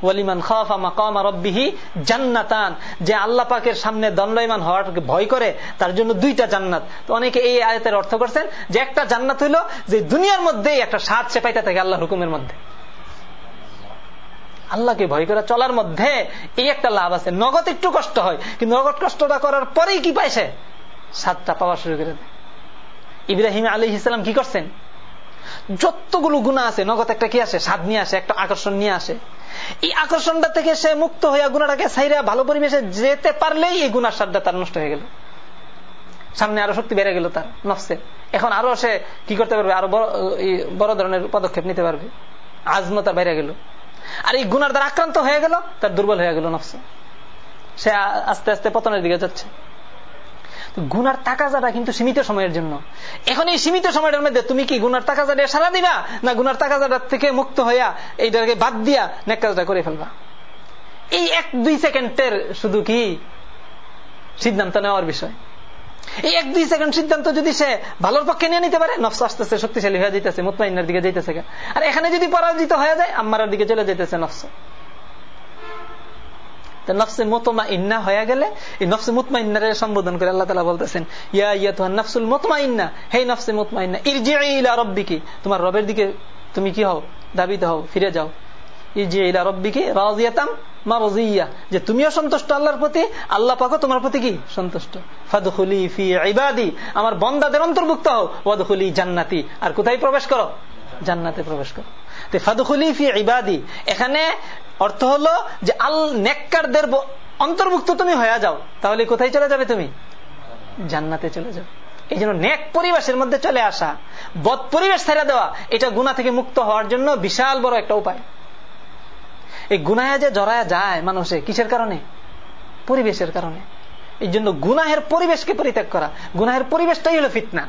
ওয়ালিমান খাফা মাকামা রব্বিহি জান্নাতান। যে আল্লাহ পাকের সামনে দণ্ডায়মান হওয়ার ভয় করে, তার জন্য দুইটা জান্নাত। তো অনেকে এই আয়তের অর্থ করছেন যে একটা জান্নাত হইল যে দুনিয়ার মধ্যেই একটা স্বাদ চেপাইতে থাকে আল্লাহ হুকুমের মধ্যে। আল্লাহকে ভয় করে চলার মধ্যে এই একটা লাভ আছে। নগদ একটু কষ্ট হয়, কিন্তু নগদ কষ্টটা করার পরেই কি পাইছে সাতটা পাওয়া শুরু করে দেয়। ইব্রাহিম আলী ইসলাম কি করছেন? যতগুলো গুণা আছে, নগদ একটা কি আসে? স্বাদ নিয়ে আসে, একটা আকর্ষণ নিয়ে আসে। এই আকর্ষণটা থেকে সে মুক্ত হইয়া গুণাটাকে সাইরা ভালো পরিবেশে যেতে পারলেই এই গুণার স্বাদটা তার নষ্ট হয়ে গেল। সামনে আরও শক্তি বেড়ে গেল তার নফসে এখন আরও সে কি করতে পারবে? আরও বড় ধরনের পদক্ষেপ নিতে পারবে। আজমতা বেড়ে গেল। আর এই গুনার দ্বারা আক্রান্ত হয়ে গেল, তার দুর্বল হয়ে গেল নফস। সে আস্তে আস্তে পতনের দিকে যাচ্ছে। গুনার তাকাজাটা কিন্তু সীমিত সময়ের জন্য। এখন এই সীমিত সময়ের মধ্যে তুমি কি গুনার তাকাজাটা সারা দিবা, না গুনার তাকাজাটার থেকে মুক্ত হইয়া এইটাকে বাদ দিয়া নেক কাজটা করে ফেলবা? এই এক দুই সেকেন্ডের শুধু কি সিদ্ধান্ত নেওয়ার বিষয়? এই এক, দুই সেকেন্ড সিদ্ধান্ত যদি সে ভালোর পক্ষে নিয়ে নিতে পারে, নফস আস্তে আস্তে শক্তিশালী হয়ে যেতেছে মুতমাইনার দিকে যেতেছে আর এখানে যদি পরাজিত হয়ে যায় আম্মার দিকে চলে যেতেছে নফস। নফসে মোতমা ইন্না হয়ে গেলে, এই নফসে মুতমা ইন্নারে সম্বোধন করে আল্লাহ তালা বলতেছেন, ইয়া ইয়া তোমার নফসুল মুতমা ইন্না হে নফসে মুতমা ইন্না ইরজিলা রব্বিকি, তোমার রবের দিকে তুমি কি হও দাবিতে হও, ফিরে যাও। যে তুমিও সন্তুষ্ট আল্লাহর প্রতি, আল্লাহ পাকো তোমার প্রতি কি? সন্তুষ্ট। ফাদুলি ফি ইবাদি। আমার বন্দাদের অন্তর্ভুক্ত হও। ওয়াদুলি জান্নাতি। আর কোথায় প্রবেশ করো? জান্নাতে প্রবেশ করো। তো ফাদুলি ফি ইবাদি। এখানে অর্থ হলো যে আল নেককারদের অন্তর্ভুক্ত তুমি হয়ে যাও। তাহলে কোথায় চলে যাবে তুমি? জান্নাতে চলে যাবে। এই জন্য নেক পরিবেশের মধ্যে চলে আসা, বদ পরিবেশ ছেড়ে দেওয়া, এটা গুণা থেকে মুক্ত হওয়ার জন্য বিশাল বড় একটা উপায়। এই গুনায় যে জড়ায় যায় মানুষে, কিসের কারণে? পরিবেশের কারণে। এই জন্য গুনাহের পরিবেশকে পরিত্যাগ করা। গুনাহের পরিবেশটাই হলো ফিতনা।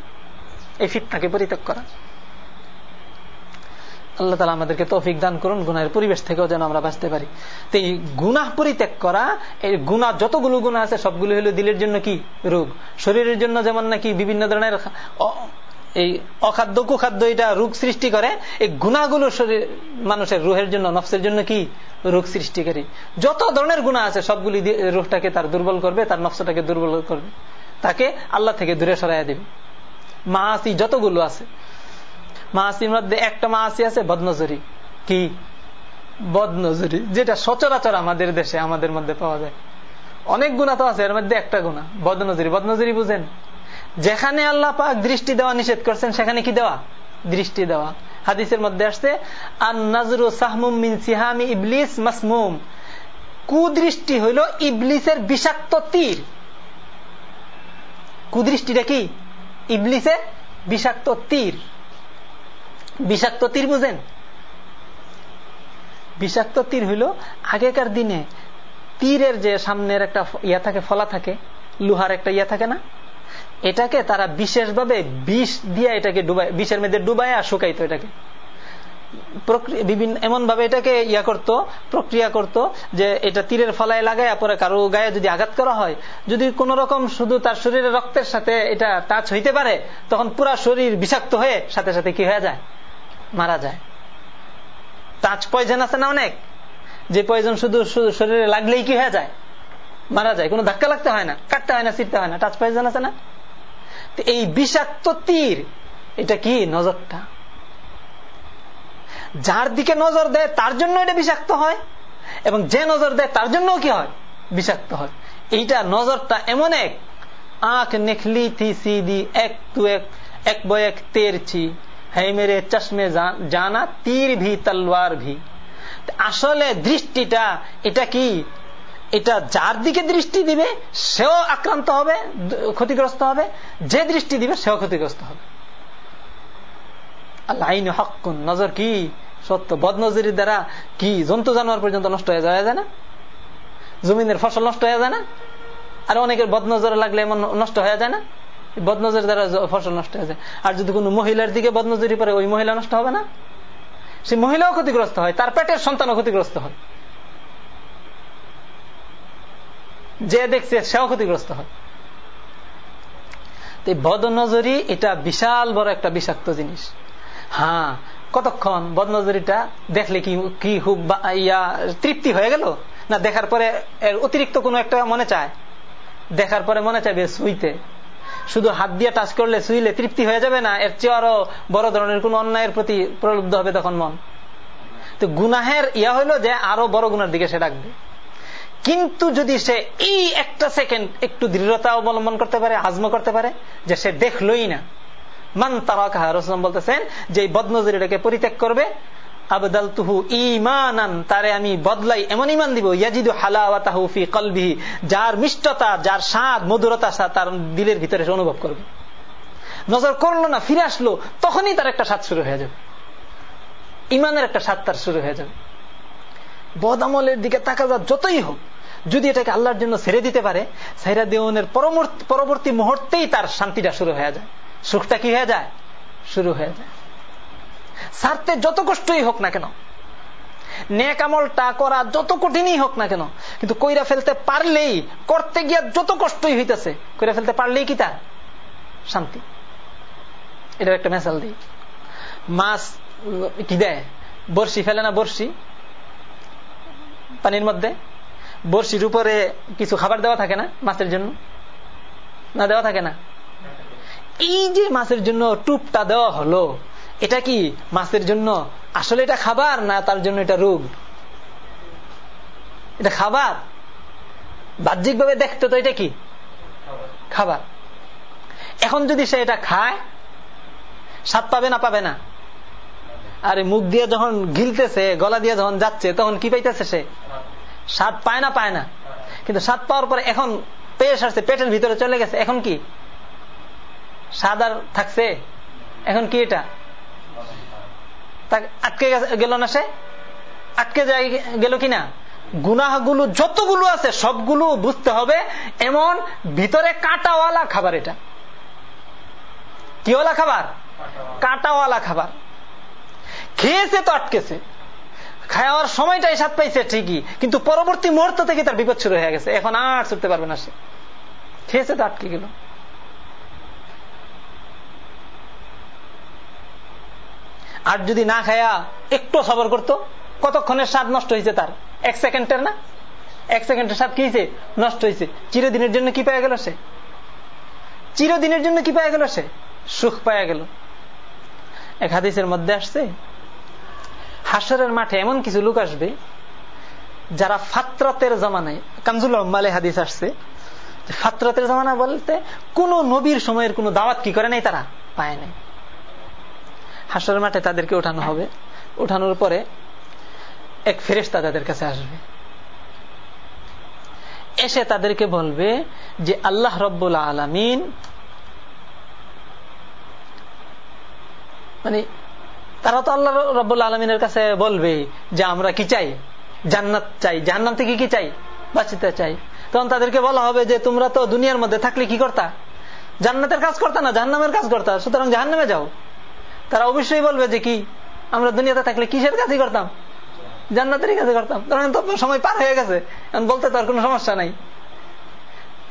এই ফিতনাকে পরিত্যাগ করা। আল্লাহ তালা আমাদেরকে তৌফিক দান করুন, গুনাহের পরিবেশ থেকেও যেন আমরা বাঁচতে পারি। তো এই গুনাহ পরিত্যাগ করা, এই গুণা যতগুলো গুণা আছে, সবগুলো হলো দিলের জন্য কি? রোগ। শরীরের জন্য যেমন নাকি বিভিন্ন ধরনের এই অখাদ্য কুখাদ্য এটা রোগ সৃষ্টি করে, এই গুণাগুলো শরীর, মানুষের রুহের জন্য, নফসের জন্য কি? রোগ সৃষ্টিকারী। যত ধরনের গুণা আছে, সবগুলি রুহটাকে তার দুর্বল করবে, তার নফসটাকে দুর্বল করবে। তাকে আল্লাহ থেকে দূরে সরাইয়া দেবে। মাসি যতগুলো আছে। মাসির মধ্যে একটা মাসি আছে, বদনজরি। কি? বদনজরি, যেটা সচরাচর আমাদের দেশে, আমাদের মধ্যে পাওয়া যায়। অনেক গুণা তো আছে, এর মধ্যে একটা গুণা। বদনজরি বদনজরি বুঝেন? যেখানে আল্লাহ পাক দৃষ্টি দেওয়া নিষেধ করছেন, সেখানে কি দেওয়া? দৃষ্টি দেওয়া। হাদিসের মধ্যে আসছে আর নাজরু সাহমুম মিন সিহামি ইবলিস মাসমুম। কুদৃষ্টি হইল ইবলিসের বিষাক্ত তীর। কুদৃষ্টিটা কি? ইবলিসের বিষাক্ত তীর। বিষাক্ত তীর বুঝেন? বিষাক্ত তীর হইল আগেকার দিনে তীরের যে সামনের একটা ইয়া থাকে, ফলা থাকে, লোহার একটা ইয়া থাকে না? এটাকে তারা বিশেষভাবে বিষ দিয়ে এটাকে ডুবাই বিষের মধ্যে ডুবাই আর শুকাইতো এটাকে। বিভিন্ন এমন ভাবে এটাকে ইয়া করত, প্রক্রিয়া করত যে এটা তীরের ফলায় লাগায় পরে কারও গায়ে যদি আঘাত করা হয়, যদি কোন রকম শুধু তার শরীরের রক্তের সাথে এটা টাচ হইতে পারে, তখন পুরা শরীর বিষাক্ত হয়ে সাথে সাথে কি হয়ে যায়? মারা যায়। টাচ পয়জন আছে না অনেক? যে পয়জন শুধু শরীরে লাগলেই কি হয়ে যায়? মারা যায়। কোনো ধাক্কা লাগতে হয় না, কাটতে হয় না, ছিটতে হয় না। টাচ পয়জন আছে না? এই বিষাক্ত তীর, এটা কি? নজরটা। যার দিকে নজর দেয়, তার জন্য এটা বিষাক্ত হয়। এবং যে নজর দেয়, তার জন্য কি হয়? বিষাক্ত হয়। এইটা নজরটা এমন এক। আখ নেখলি থি, সি সিদি এক তু এক এক এক, তের, ছি। হ্যাঁ মেরে, চশমে জানা, তীর ভি, তলোয়ার ভি। আসলে দৃষ্টিটা, এটা কি? এটা যার দিকে দৃষ্টি দিবে, সেও আক্রান্ত হবে, ক্ষতিগ্রস্ত হবে। যে দৃষ্টি দিবে, সেও ক্ষতিগ্রস্ত হবে। আইন হকুন নজর কি? সত্য। বদনজরির দ্বারা কি জন্তু জানোয়ার পর্যন্ত নষ্ট হয়ে যাওয়া যায় না? জমিনের ফসল নষ্ট হয়ে যায় না? আর অনেকের বদনজরে লাগলে এমন নষ্ট হয়ে যায় না? বদনজরের দ্বারা ফসল নষ্ট হয়ে যায়। আর যদি কোনো মহিলার দিকে বদনজরি পরে ওই মহিলা নষ্ট হবে না? সে মহিলাও ক্ষতিগ্রস্ত হয়, তার পেটের সন্তানও ক্ষতিগ্রস্ত হয়। যে দেখছে, সেও ক্ষতিগ্রস্ত হয়। বদনজরি এটা বিশাল বড় একটা বিষাক্ত জিনিস। হ্যাঁ কতক্ষণ বদনজরিটা দেখলে কি কি খুব ইয়া তৃপ্তি হয়ে গেল? না, দেখার পরে এর অতিরিক্ত কোনো একটা মনে চায়? দেখার পরে মনে চাইবে সুইতে শুধু হাত দিয়ে টাচ করলে সুইলে তৃপ্তি হয়ে যাবে না? এর চেয়ে আরও বড় ধরনের কোন অন্যায়ের প্রতি প্রলুব্ধ হবে তখন মন। তো গুনাহের ইয়া হইল যে আরও বড় গুনার দিকে সে ডাকবে। কিন্তু যদি সে এই একটা সেকেন্ড একটু দৃঢ়তা অবলম্বন করতে পারে আজম করতে পারে, যে সে দেখলই না। মান তারাকাহা রসলাম বলতেছেন যে বদনজরিটাকে পরিত্যাগ করবে আবদাল তুহু ইমানান তারে আমি বদলাই, এমন ইমান দিব, ইয়াজিদু হালাওয়াতাহু ফি কলবিহি, যার মিষ্টতা, যার স্বাদ, মধুরতা তার দিলের ভিতরে অনুভব করবে। নজর করল না, ফিরে আসলো, তখনই তার একটা স্বাদ শুরু হয়ে যাবে। ইমানের একটা স্বাদ তার শুরু হয়ে যাবে। বদামলের দিকে তাকা যা যতই হোক যদি এটাকে আল্লাহর জন্য ছেড়ে দিতে পারে সাইরা দেওয়ানের পরবর্তী মুহূর্তেই তার শান্তিটা শুরু হয়ে যায়। সুখটা কি হয়ে যায়? শুরু হয়ে যায়। সারতে যত কষ্টই হোক না কেন, নেক আমলটা করা যত কঠিনই হোক না কেন, কিন্তু কইরা ফেলতে পারলেই, করতে গিয়া যত কষ্টই হইতেছে, কইরা ফেলতে পারলেই কি তার? শান্তি। এটার একটা মেসাল দিই। মাছ কি দেয়? বর্ষি ফেলে না বর্ষি পানির মধ্যে? বর্ষির উপরে কিছু খাবার দেওয়া থাকে না মাছের জন্য? না দেওয়া থাকে না? এই যে মাছের জন্য টুপটা দেওয়া হলো, এটা কি মাছের জন্য আসলে এটা খাবার না তার জন্য এটা রোগ? এটা খাবার? বাহ্যিকভাবে দেখতে তো এটা কি? খাবার। এখন যদি সে এটা খায়, স্বাদ পাবে না পাবে না? আরে মুখ দিয়ে যখন গিলতেছে, গলা দিয়ে যখন যাচ্ছে, তখন কি পাইতেছে সে? স্বাদ পায় না পায় না। কিন্তু স্বাদ পাওয়ার পরে এখন পেয়ে আসছে পেটের ভিতরে চলে গেছে। এখন কি? স্বাদ আর থাকছে? এখন কি এটা? আটকে গেল না সে? আটকে যায় গেল কিনা? গুনাহগুলো যতগুলো আছে সবগুলো বুঝতে হবে। এমন ভিতরে কাঁটাওয়ালা খাবার এটা। কিওয়ালা খাবার? কাঁটাওয়ালা খাবার। খেয়েছে তো আটকেছে। খাওয়ার সময়টাই সাত পাইছে ঠিকই, কিন্তু পরবর্তী মুহূর্ত থেকে তার বিপদ শুরু হয়ে গেছে। এখন আর ছুটতে পারবে না সে। খেয়েছে তো আটকে গেল। আর যদি না খায়া একটু সবর করত, কতক্ষণের স্বাদ নষ্ট হয়েছে তার? এক সেকেন্ডের না? এক সেকেন্ডের স্বাদ কি নষ্ট হয়েছে। চিরদিনের জন্য কি পাওয়া গেল সে? চিরদিনের জন্য কি পাওয়া গেল সে? সুখ পাওয়া গেল। এক হাদিসের মধ্যে আসছে হাসরের মাঠে এমন কিছু লোক আসবে, যারা ফাত্রাতের জমানায় কামজুল মালে হাদিস আসছে ফাত্রাতের জমানা বলতে কোন নবীর সময়ের কোন দাওয়াত কি করে নাই তারা? পায় নাই। হাসরের মাঠে তাদেরকে ওঠানো হবে। ওঠানোর পরে এক ফেরেস্তা তাদের কাছে আসবে। এসে তাদেরকে বলবে যে, আল্লাহ রব্বুল আলমিন মানে তারা তো আল্লাহ রব্বুল আলমিনের কাছে বলবে যে আমরা কি চাই? জান্নাত চাই। জান্নাত থেকে কি চাই? বাঁচিতে চাই। তখন তাদেরকে বলা হবে যে, তোমরা তো দুনিয়ার মধ্যে থাকলে কি করতা? জান্নাতের কাজ করতা না, জাহান্নামের কাজ করতা। সুতরাং জাহান্নামে যাও। তারা অবশ্যই বলবে যে, কি? আমরা দুনিয়াতে থাকলে কিসের কাজই করতাম? জান্নাতেরই কাজে করতাম। তখন তো সময় পার হয়ে গেছে। বলতে তো আর কোনো সমস্যা নাই।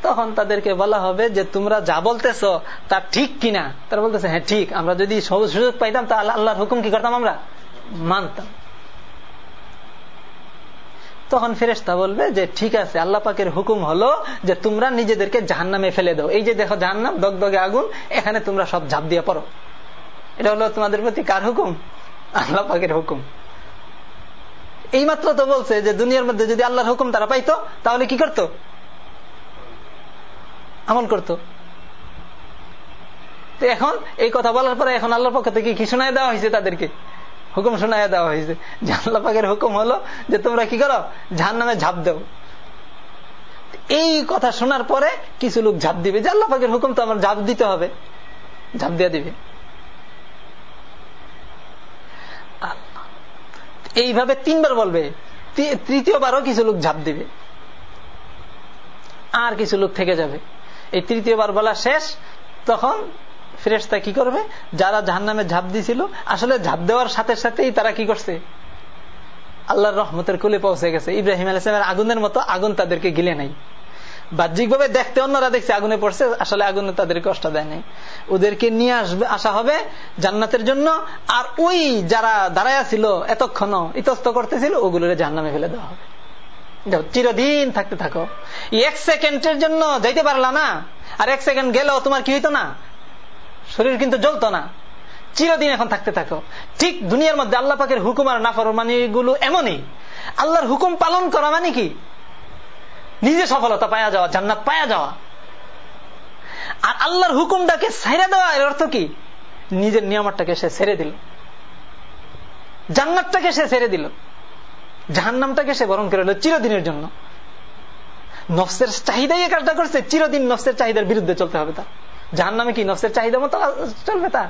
তখন তাদেরকে বলা হবে যে, তোমরা যা বলতেছ তা ঠিক কিনা? তারা বলতেছে হ্যাঁ ঠিক। আমরা যদি সুযোগ পাইতাম, তা আল্লাহর হুকুম কি করতাম আমরা? মানতাম। তখন ফেরেস্তা বলবে যে, ঠিক আছে, আল্লাহ পাকের হুকুম হলো যে, তোমরা নিজেদেরকে জাহান্নামে ফেলে দাও। এই যে দেখো জাহান্নাম, দগদগে আগুন, এখানে তোমরা সব ঝাঁপ দিয়ে পড়ো। এটা হলো তোমাদের প্রতি কার হুকুম? আল্লাহ পাকের হুকুম। এই মাত্র তো বলছে যে, দুনিয়ার মধ্যে যদি আল্লাহর হুকুম তারা পাইতো, তাহলে কি করত? আমল করত। এখন এই কথা বলার পরে এখন আল্লাহর পক্ষ থেকে কি শোনায় দেওয়া হয়েছে তাদেরকে? হুকুম শোনায় দেওয়া হয়েছে। আল্লাহ পাকের হুকুম হলো যে তোমরা কি করো? ঝান নামে ঝাঁপ দেও। এই কথা শোনার পরে কিছু লোক ঝাঁপ দিবে আল্লাহ পাকের হুকুম তো আমার ঝাঁপ দিতে হবে। ঝাঁপ দিয়ে দিবে। এইভাবে তিনবার বলবে। তৃতীয়বারও কিছু লোক ঝাঁপ দিবে। আর কিছু লোক থেকে যাবে। এই তৃতীয়বার বলা শেষ, তখন ফ্রেশতা কি করবে? যারা জাহান নামে ঝাঁপ দিছিল, আসলে ঝাঁপ দেওয়ার সাথে সাথেই তারা কি করছে? আল্লাহর রহমতের কুলে পৌঁছে গেছে। ইব্রাহিম আলাইসলামের আগুনের মতো আগুন তাদেরকে গিলে নাই। বাহ্যিকভাবে দেখতে অন্যরা দেখছে আগুনে পড়ছে, আসলে আগুনে তাদের কষ্ট দেয় নাই। ওদেরকে নিয়ে আসবে, আসা হবে জান্নাতের জন্য। আর ওই যারা দাঁড়াইয়া ছিল এতক্ষণ ইতস্ত করতেছিল ওগুলোর জান্নামে ফেলে দেওয়া হবে। চিরদিন থাকতে থাকো। এক সেকেন্ডের জন্য যাইতে পারলা না, আর এক সেকেন্ড গেলেও তোমার কি হইতো না? শরীর কিন্তু জ্বলতো না। চিরদিন এখন থাকতে থাকো। ঠিক দুনিয়ার মধ্যে আল্লাহ পাকের হুকুম আর নাফরমানি গুলো এমনই। আল্লাহর হুকুম পালন করা মানে কি? নিজে সফলতা পায়া যাওয়া, জান্নাত পায়া যাওয়া। আর আল্লাহর হুকুমটাকে ছেড়ে দেওয়া, এর অর্থ কি? নিজের নিয়মটাকে সে ছেড়ে দিল। জান্নাতটাকে সে ছেড়ে দিল। জাহান্নামটাকে সে বরণ করে চিরদিনের জন্য। নফসের চাহিদাই এ কাজটা করছে, চিরদিন নফসের চাহিদার বিরুদ্ধে চলতে হবে তার। জাহান নামে কি নফসের চাহিদা মতো চলবে তার?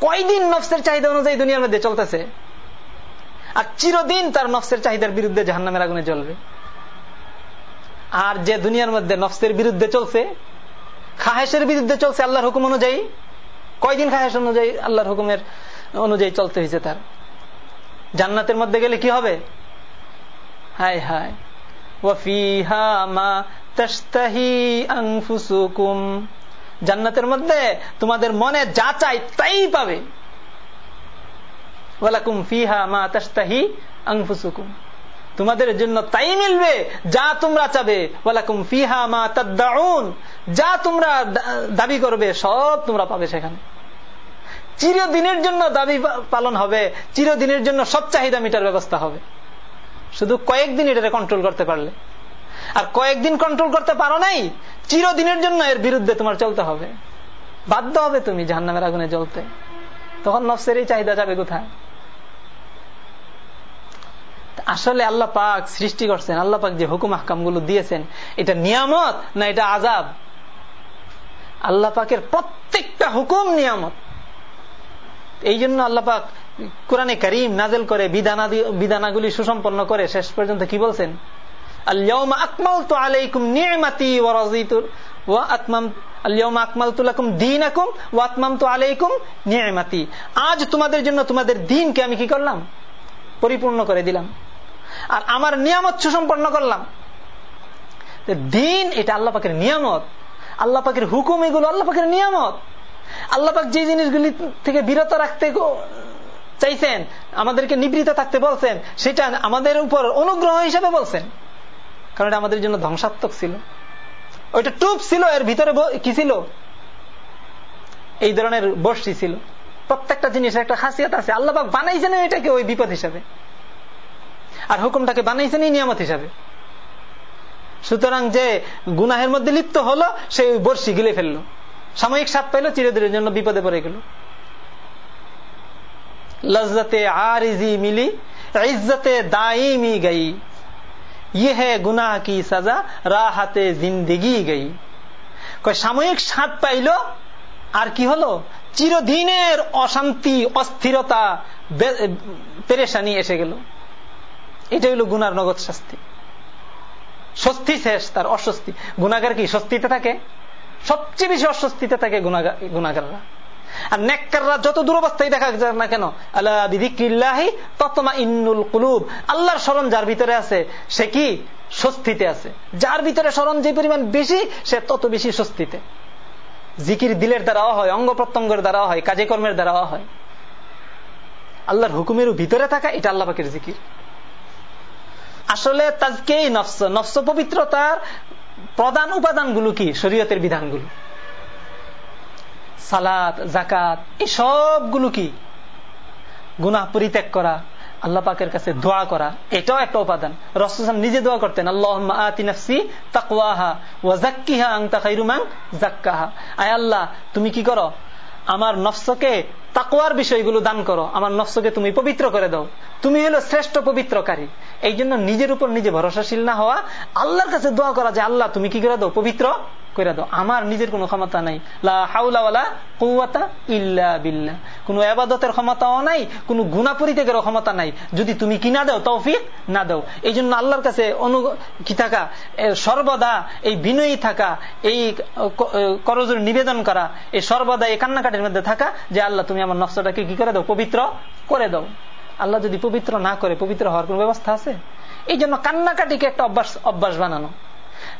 কয়দিন নফসের চাহিদা অনুযায়ী দুনিয়ার মধ্যে চলতেছে? আর চিরদিন তার নফসের চাহিদার বিরুদ্ধে জাহান নামের আগুনে জ্বলবে। আর যে দুনিয়ার মধ্যে নফসের বিরুদ্ধে চলছে খাহেসের বিরুদ্ধে চলছে আল্লাহর হুকুম অনুযায়ী, কয়দিন খাহেস অনুযায়ী, আল্লাহর হুকুমের অনুযায়ী চলতে হয়েছে তার? জান্নাতের মধ্যে গেলে কি হবে? হায় হায়। জান্নাতের মধ্যে তোমাদের মনে যা চাই তাই পাবে। তোমাদের জন্য তাই মিলবে যা তোমরা চাবে। ওয়ালাকুম ফিহা মা তাদ্দাউন। যা তোমরা দাবি করবে সব তোমরা পাবে সেখানে। চিরদিনের জন্য দাবি পালন হবে, চিরদিনের জন্য সব চাহিদা মিটার ব্যবস্থা হবে। শুধু কয়েকদিন এটা কন্ট্রোল করতে পারলে। আর কয়েকদিন কন্ট্রোল করতে পারো নাই, চিরদিনের জন্য এর বিরুদ্ধে তোমার চলতে হবে। বাধ্য হবে তুমি জাহান্নামের আগুনে জ্বলতে। তখন নফসের এই চাহিদা যাবে কোথায়? আসলে আল্লাহ পাক সৃষ্টি করছেন, আল্লাহ পাক যে হুকুম আহকামগুলো দিয়েছেন, এটা নিয়ামত না এটা আজাব আল্লাহ পাকের প্রত্যেকটা হুকুম নিয়ামত। এই জন্য আল্লাহ পাক কোরআনে করিম নাজেল করে বিধানাগুলি সুসম্পন্ন করে। শেষ পর্যন্ত কি বলছেন? আজ তোমাদের জন্য তোমাদের দিনকে আমি কি করলাম? পরিপূর্ণ করে দিলাম। আর আমার নিয়ামত সুসম্পন্ন করলাম। দিন এটা আল্লাহ পাকের নিয়ামত। আল্লাহ পাকের হুকুম এগুলো আল্লাহ পাকের নিয়ামত। আল্লাহ পাক যে জিনিসগুলি থেকে বিরত রাখতে চাইছেন, আমাদেরকে নিবৃত থাকতে বলছেন, সেটা আমাদের উপর অনুগ্রহ হিসাবে বলছেন। কারণ এটা আমাদের জন্য ধ্বংসাত্মক ছিল। ওইটা টুপ ছিল, এর ভিতরে কি ছিল? এই ধরনের বর্ষি ছিল। প্রত্যেকটা জিনিসের একটা খাসিয়াত আছে। আল্লাহবাক বানাইছেন এটাকে ওই বিপদ হিসাবে। আর হুকুমটাকে বানাইছেন এই নিয়ামত হিসাবে। সুতরাং যে গুনাহের মধ্যে লিপ্ত হলো, সে ওই বর্ষি গিলে ফেলল। সাময়িক স্বাদ পাইল চিরদিনের জন্য বিপদে পড়ে গেল। লজ্জাতে আরিজি মিলি, ইজ্জতে দাইমি গই ইয়ে হে গুনা কি সাজা, রাহাতে জিন্দিগি গই সাময়িক স্বাদ পাইল, আর কি হলো? চিরদিনের অশান্তি, অস্থিরতা পেরেশানি এসে গেল। এটা হইল গুনার নগদ শাস্তি। স্বস্তি শেষ, তার অস্বস্তি। গুণাগার কি, স্বস্তিতে থাকে? সবচেয়ে বেশি অস্বস্তিতে থাকে গুণাগাররা আর নেককাররা যত দূরবস্থায় দেখা যায় না কেন আল্লাহ বিদিক্রিল্লাহি ততমা ইন্নুল কুলুব। আল্লাহর স্মরণ যার ভিতরে আছে, সে কি? স্বস্তিতে আছে। যার ভিতরে স্মরণ যে পরিমাণ বেশি, সে তত বেশি স্বস্তিতে। জিকির দিলের দ্বারাও হয়, অঙ্গ প্রত্যঙ্গের দ্বারাও হয়, কাজে কর্মের দ্বারাও হয়। আল্লাহর হুকুমের ভিতরে থাকা, এটা আল্লাহ পাকের জিকির। আসলে তাজকেই নফস নফস পবিত্রতার প্রধান উপাদানগুলো কি? শরীয়তের বিধানগুলো। সালাত জাকাত এই সবগুলো কি? গুনাহ পরিত্যাগ করা, আল্লাহ পাকের কাছে দোয়া করা, এটাও একটা উপাদান। রসাম নিজে দোয়া করতেন আল্লাহ, তুমি কি করো? আমার নফসকে তাকুয়ার বিষয়গুলো দান করো। আমার নফসকে তুমি পবিত্র করে দাও। তুমি হলো শ্রেষ্ঠ পবিত্রকারী। এই জন্য নিজের উপর নিজে ভরসাশীল না হওয়া। আল্লাহর কাছে দোয়া করা যে, আল্লাহ, তুমি কি করে দাও? পবিত্র? করে দাও। আমার নিজের কোনো ক্ষমতা নাই। হাউলাওয়ালা কৌয়াতা ইল্লা বিল্লা কোন আবাদতের ক্ষমতাও নাই, কোন গুণা পরিত্যাগের ক্ষমতা নাই। যদি তুমি কি না দাও, তৌফিক না দাও। এই জন্য আল্লাহর কাছে অনু, কি থাকা সর্বদা এই বিনয়ী থাকা, এই করজোর নিবেদন করা এই সর্বদা এই কান্নাকাটির মধ্যে থাকা যে আল্লাহ তুমি আমার নকশাটাকে কি করে দাও? পবিত্র করে দাও। আল্লাহ যদি পবিত্র না করে, পবিত্র হওয়ার কোন ব্যবস্থা আছে? এই জন্য কান্নাকাটিকে একটা অভ্যাস অভ্যাস বানানো।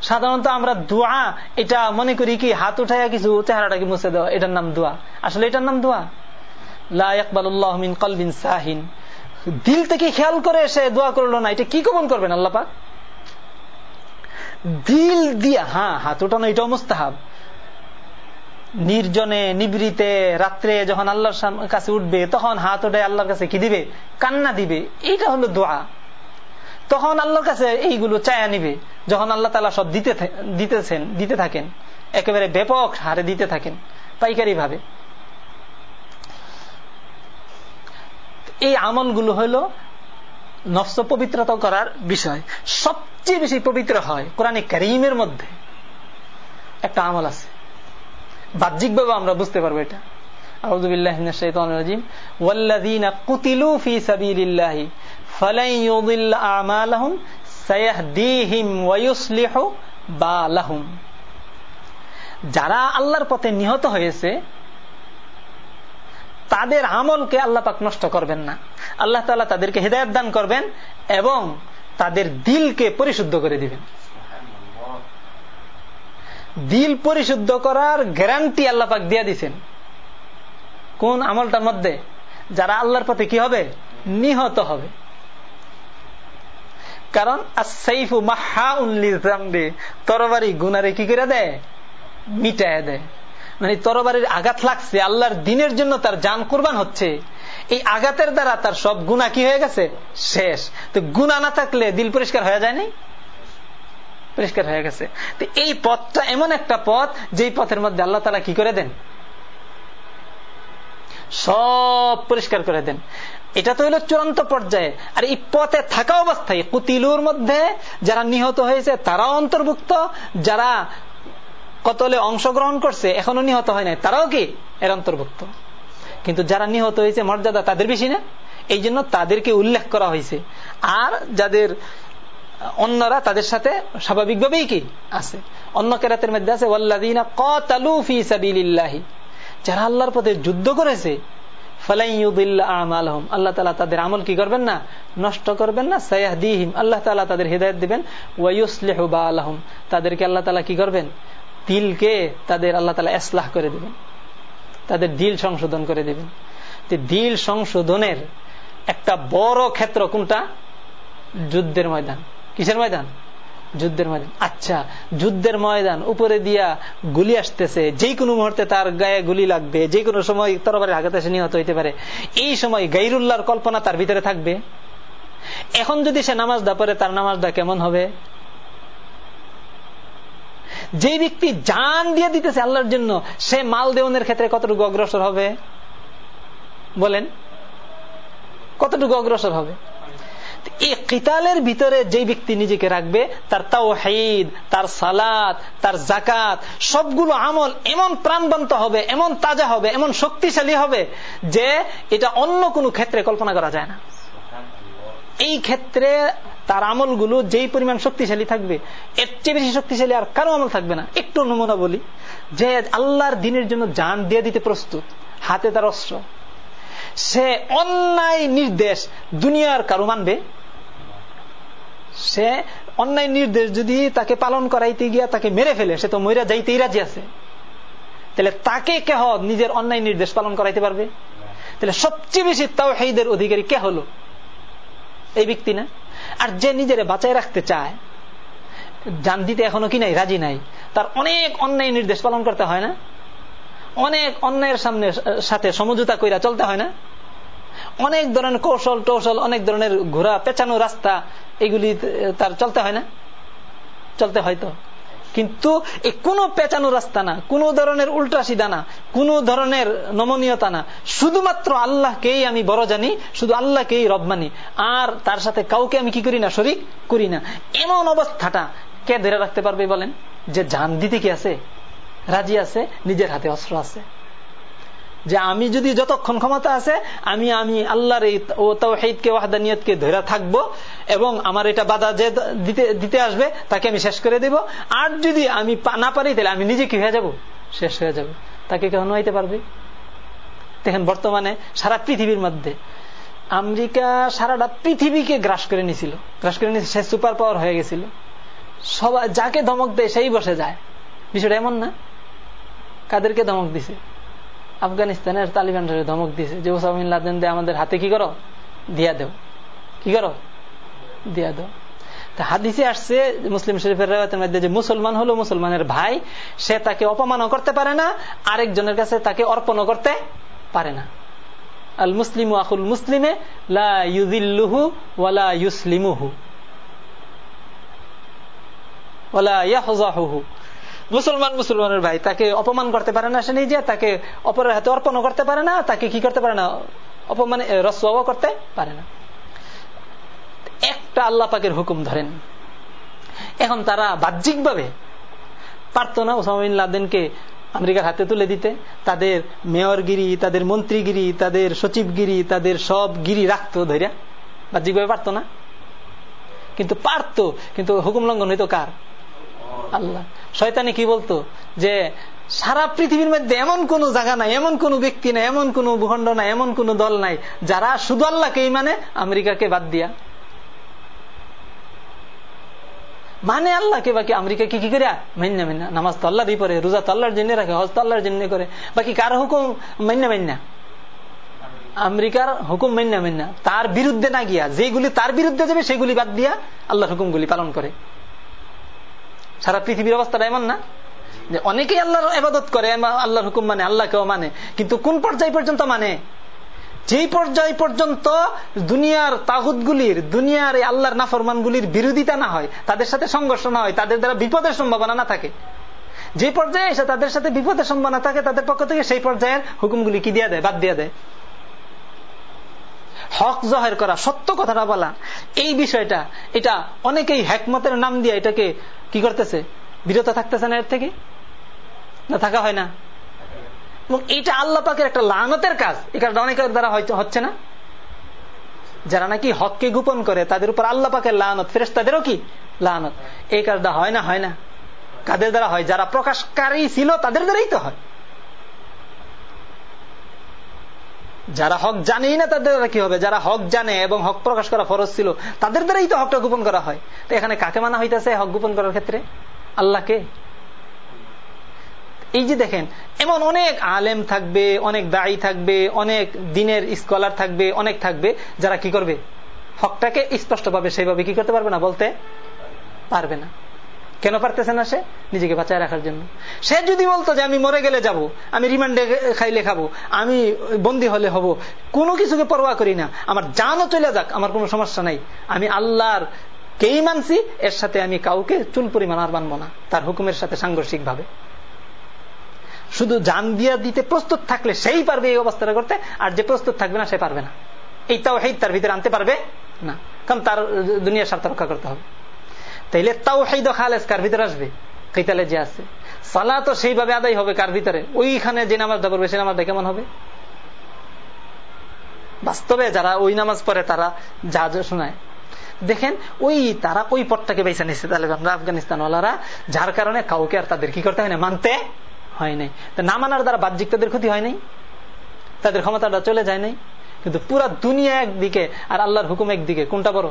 সাধারণত আমরা দোয়া, এটা মনে করি কি, হাত উঠাইয়া কিছু চেহারাটাকে মুছে দেওয়া, এটার নাম দোয়া। আসলে এটার নাম দোয়া? লাকবালমিন কলবিন সাহিন। দিল থেকে খেয়াল করে সে দোয়া করল না, এটা কি কমন করবেন আল্লাপা দিল দিয়া হ্যাঁ হাত উঠানো এটাও মুস্তাহাব। নির্জনে, নিবৃতে, রাত্রে যখন আল্লাহর কাছে উঠবে, তখন হাত ওঠে আল্লাহর কাছে কি দিবে? কান্না দিবে। এইটা হলো দোয়া। তখন আল্লাহর কাছে এইগুলো চায়া নিবে। যখন আল্লাহ তালা সব দিতে দিতেছেন, দিতে থাকেন, একেবারে ব্যাপক হারে দিতে থাকেন, পাইকারি ভাবে। এই আমলগুলো হইল নফস পবিত্রতা করার বিষয়। সবচেয়ে বেশি পবিত্র হয় কোরআনে করিমের মধ্যে। একটা আমল আছে। বাহ্যিকভাবে আমরা বুঝতে পারব এটা। আউজুবিল্লাহিম ওয়াল্লাযীনা কুতিলু ফি সাবিলিল্লাহি। যারা আল্লাহর পথে নিহত হয়েছে, তাদের আমলকে আল্লাহ পাক নষ্ট করবেন না। আল্লাহ তালা তাদেরকে হৃদায়ত দান করবেন এবং তাদের দিলকে পরিশুদ্ধ করে দিবেন। দিল পরিশুদ্ধ করার গ্যারান্টি আল্লাহ পাক দিয়ে দিচ্ছেন কোন আমলটার মধ্যে? যারা আল্লাহর পথে কি হবে? নিহত হবে। কারণ তরবারি গুনারে কি করে দেয়? মিটায় দেয়। মানে তরবারির আঘাত লাগছে, আল্লাহর দিনের জন্য তার যান কোরবান হচ্ছে। এই আঘাতের দ্বারা তার সব গুণা কি হয়ে গেছে? শেষ। তো গুণা না থাকলে দিল পরিষ্কার হয়ে যায় নাই পরিষ্কার হয়ে গেছে। তো এই পথটা এমন একটা পথ, যেই পথের মধ্যে আল্লাহ তালা কি করে দেন? সব পরিষ্কার করে দেন। এটা তো হলো চূড়ান্ত পর্যায়ে। আর এই পথে থাকা অবস্থায় কুতিলুর মধ্যে যারা নিহত হয়েছে, তারাও অন্তর্ভুক্ত। যারা কতলে অংশগ্রহণ করছে, এখনও নিহত হয় নাই, তারাও কি এর অন্তর্ভুক্ত? কিন্তু যারা নিহত হয়েছে, মর্যাদা তাদের বেশি না? এই জন্য তাদেরকে উল্লেখ করা হয়েছে। আর যাদের অন্যরা তাদের সাথে স্বাভাবিকভাবেই কি আছে? অন্য কেরাতের মধ্যে আছে কতালু যারা আল্লাহর পথে যুদ্ধ করেছে আল্লাহ তালা তাদের আমল কি করবেন না? নষ্ট করবেন না? সায়াহদিহিম। আল্লাহ তালা তাদের হৃদায়ত দিবেন। ওয়াইসলেহবা আলহম তাদেরকে আল্লাহ তালা কি করবেন? দিলকে তাদের আল্লাহ তালা এসলাহ করে দিবেন। তাদের দিল সংশোধন করে দিবেন। দিল সংশোধনের একটা বড় ক্ষেত্র কোনটা? যুদ্ধের ময়দান। কিসের ময়দান? যুদ্ধের ময়দান। আচ্ছা যুদ্ধের ময়দান, উপরে দিয়া গুলি আসতেছে যে কোনো মুহূর্তে তার গায়ে গুলি লাগবে যে কোনো সময় তরবারের আঘাত এসে নিহত হইতে পারে। এই সময় গাইরুল্লাহর কল্পনা তার ভিতরে থাকবে। এখন যদি সে নামাজ দা পরে তার নামাজটা কেমন হবে? যে ব্যক্তি জান দিয়ে দিতেছে আল্লাহর জন্য, সে মাল দেওয়ানের ক্ষেত্রে কতটুকু অগ্রসর হবে? বলেন, কতটুকু অগ্রসর হবে? এই কিতালের ভিতরে যে ব্যক্তি নিজেকে রাখবে, তার তাও হাইদ তার সালাত, তার জাকাত সবগুলো আমল এমন প্রাণবন্ত হবে, এমন তাজা হবে, এমন শক্তিশালী হবে যে এটা অন্য কোনো ক্ষেত্রে কল্পনা করা যায় না। এই ক্ষেত্রে তার আমলগুলো যেই পরিমাণ শক্তিশালী থাকবে, এর চেয়ে বেশি শক্তিশালী আর কারও আমল থাকবে না। একটু নমুনা বলি যে আল্লাহর দিনের জন্য যান দিয়ে দিতে প্রস্তুত, হাতে তার অস্ত্র। সে অন্যায় নির্দেশ দুনিয়ার কারও মানবে? সে অন্যায় নির্দেশ যদি তাকে পালন করাইতে গিয়া তাকে মেরে ফেলে, সে তো ময়রা যাইতেই রাজি আছে। তাহলে তাকে কেহ নিজের অন্যায় নির্দেশ পালন করাইতে পারবে? তাহলে সবচেয়ে বেশি তাও হেইদের অধিকারী কে হলো? এই ব্যক্তি না? আর যে নিজের বাঁচায় রাখতে চায়, জান দিতে এখনও কি নাই, রাজি নাই। তার অনেক অন্যায় নির্দেশ পালন করতে হয় না? অনেক অন্যায়ের সামনে সাথে সমঝোতা কইরা চলতে হয় না? অনেক ধরনের কৌশল, টৌশল, অনেক ধরনের ঘোরা, পেঁচানো রাস্তা, এগুলি তার চলতে হয় না? চলতে হয়তো কিন্তু কোনো পেঁচানো রাস্তা না, কোন ধরনের উল্টা সিধা না, কোন ধরনের নমনীয়তা না। শুধুমাত্র আল্লাহকেই আমি বড় জানি, শুধু আল্লাহকেই রব মানি। আর তার সাথে কাউকে আমি কি করি না, শরিক করি না। এমন অবস্থাটা কে ধরে রাখতে পারবে বলেন? যে জান দিতে কি আছে? রাজি আছে, নিজের হাতে অস্ত্র আছে। যে আমি যদি যতক্ষণ ক্ষমতা আছে, আমি আমি আল্লাহর এই ও তাওহিদকে ওয়াহদানিয়তকে ধরে থাকব এবং আমার এটা বাধা যে দিতে আসবে, তাকে আমি শেষ করে দেব। আর যদি আমি না পারি, তাহলে আমি নিজে কি হয়ে যাব? শেষ হয়ে যাব। তাকে কেউ হইতে পারবে? দেখেন বর্তমানে সারা পৃথিবীর মধ্যে আমেরিকা সারাটা পৃথিবীকে গ্রাস করে নিছিল। গ্রাস করে নিয়েছিল সে সুপার পাওয়ার হয়ে গেছিল। সবাই, যাকে ধমক দেয়, সেই বসে যায়। বিষয়টা এমন না। কাদেরকে ধমক দিছে? আফগানিস্তানের তালিবানরা ধমক দিয়েছে যে, ওসামিন লাদেন দে আমাদের হাতে কি করো? দিয়া দেও। কি করো? দিয়া দেও। হাদিসে আসছে মুসলিম শরীফের রেওয়াতের মধ্যে যে, মুসলমান হলো মুসলমানের ভাই, সে তাকে অপমানও করতে পারে না, আরেকজনের কাছে তাকে অর্পণও করতে পারে না। আল মুসলিম আকুল মুসলিমে, লা ইউদিল্লুহু ওয়ালা ইউসলিমুহু। ওয়ালা ইয়াহজাহুহু। মুসলমান মুসলমানের ভাই, তাকে অপমান করতে পারে না, সে নিজে তাকে অপরের হাতে অর্পণ করতে পারে না, তাকে কি করতে পারে না? অপমান রসুয়াও করতে পারে না। একটা আল্লাহ পাকের হুকুম ধরেন। এখন তারা বাহ্যিকভাবে পারত না ওসামিন লাদেনকে আমেরিকার হাতে তুলে দিতে, তাদের মেয়রগিরি, তাদের মন্ত্রীগিরি, তাদের সচিবগিরি, তাদের সব গিরি রাখতো ধৈর্য বাহ্যিকভাবে পারত না কিন্তু পারত, কিন্তু হুকুম লঙ্ঘন হইতো কার? আল্লাহ। শয়তানি কি বলতো? যে সারা পৃথিবীর মধ্যে এমন কোন জায়গা নাই, এমন কোন ব্যক্তি নাই, এমন কোন ভূখণ্ড নাই, এমন কোন দল নাই, যারা শুধু আল্লাহকেই মানে আমেরিকাকে বাদ দিয়া। মানে আল্লাহকে বাকি আমেরিকা কি কি করে? মান্যা মান্যা নামাজ তো আল্লাহরই পরে রোজা তো আল্লাহর জন্য রাখে, হজ তো আল্লাহর জন্য করে। বাকি কার হুকুম? মান্যা মান্যা আমেরিকার হুকুম মান্যা মান্যা তার বিরুদ্ধে না গিয়া যেগুলি তার বিরুদ্ধে যাবে, সেগুলি বাদ দিয়া আল্লাহর হুকুমগুলি পালন করে। সারা পৃথিবীর অবস্থাটা এমন না? যে অনেকেই আল্লাহর এবাদত করে আল্লাহর হুকুম মানে আল্লাহকেও মানে কিন্তু কোন পর্যায় পর্যন্ত মানে? যেই পর্যায় পর্যন্ত দুনিয়ার তাহুদগুলির দুনিয়ার এই আল্লাহর নাফরমানগুলির বিরোধিতা না হয়, তাদের সাথে সংঘর্ষ না হয়, তাদের দ্বারা বিপদের সম্ভাবনা না থাকে। যে পর্যায়ে এসে তাদের সাথে বিপদের সম্ভাবনা থাকে, তাদের পক্ষ থেকে সেই পর্যায়ের হুকুমগুলি কি দিয়ে দেয়? বাদ দিয়ে দেয়। হক জহের করা, সত্য কথাটা বলা। এই বিষয়টা, এটা অনেকেই হ্যাকমতের নাম দিয়ে এটাকে কি করতেছে? বিরত থাকতেছে না এর থেকে? না থাকা হয় না? এবং এটা আল্লাহ পাকের একটা লানতের কাজ। কাজটা অনেকের দ্বারা হয়তো হচ্ছে না। যারা নাকি হককে গোপন করে, তাদের উপর আল্লাহ পাকের লানত। ফেরেস তাদেরও কি? লানত। এই কাজটা হয় না হয় না। কাদের দ্বারা হয়? যারা প্রকাশকারী ছিল, তাদের দ্বারাই তো হয়। যারা হক জানেই না তাদের দ্বারা কি হবে? যারা হক জানে এবং হক প্রকাশ করা ফরজ ছিল, তাদের দ্বারাই তো হকটা গোপন করা হয়। তো এখানে কাকে মানা হইতেছে হক গোপন করার ক্ষেত্রে? আল্লাহকে। এই যে দেখেন, এমন অনেক আলেম থাকবে, অনেক দায়ী থাকবে, অনেক দিনের স্কলার থাকবে, অনেক থাকবে, যারা কি করবে? হকটাকে স্পষ্টভাবে সেইভাবে কি করতে পারবে না? বলতে পারবে না। কেন পারতেছে না সে? নিজেকে বাঁচায় রাখার জন্য। সে যদি বলতো যে আমি মরে গেলে যাব, আমি রিমান্ডে খাইলে খাব, আমি বন্দি হলে হব, কোনো কিছুকে পরোয়া করি না। আমার জানও চলে যাক, আমার কোনো সমস্যা নাই। আমি আল্লাহর কেই মানছি, এর সাথে আমি কাউকে চুল পরিমাণ আর মানবো না। তার হুকুমের সাথে সাংঘর্ষিক ভাবে শুধু জান দিয়া দিতে প্রস্তুত থাকলে সেই পারবে এই অবস্থাটা করতে, আর যে প্রস্তুত থাকবে না, সে পারবে না। এইটাও হেই তার ভিতরে আনতে পারবে না। কারণ তার দুনিয়ার স্বার্থ রক্ষা করতে হবে। তাইলে তাও হেই খালেস কার ভিতরে আসবে? কেতালে যে আছে। সালা তো সেইভাবে আদায় হবে কার ভিতরে? ওইখানে যে নামাজটা পড়বে, সে নামাজটা কেমন হবে? বাস্তবে যারা ওই নামাজ পড়ে, তারা যা শোনায়। দেখেন, ওই তারা ওই পথটাকে বেছে নিচ্ছে তালেবানরা আফগানিস্তানওয়ালারা, যার কারণে কাউকে আর তাদের কি করতে হয় না, মানতে হয় নাই। না মানার দ্বারা বাহ্যিক তাদের ক্ষতি হয় নাই। তাদের ক্ষমতাটা চলে যায় নাই। কিন্তু পুরা দুনিয়া একদিকে আর আল্লাহর হুকুম একদিকে। কোনটা বড়?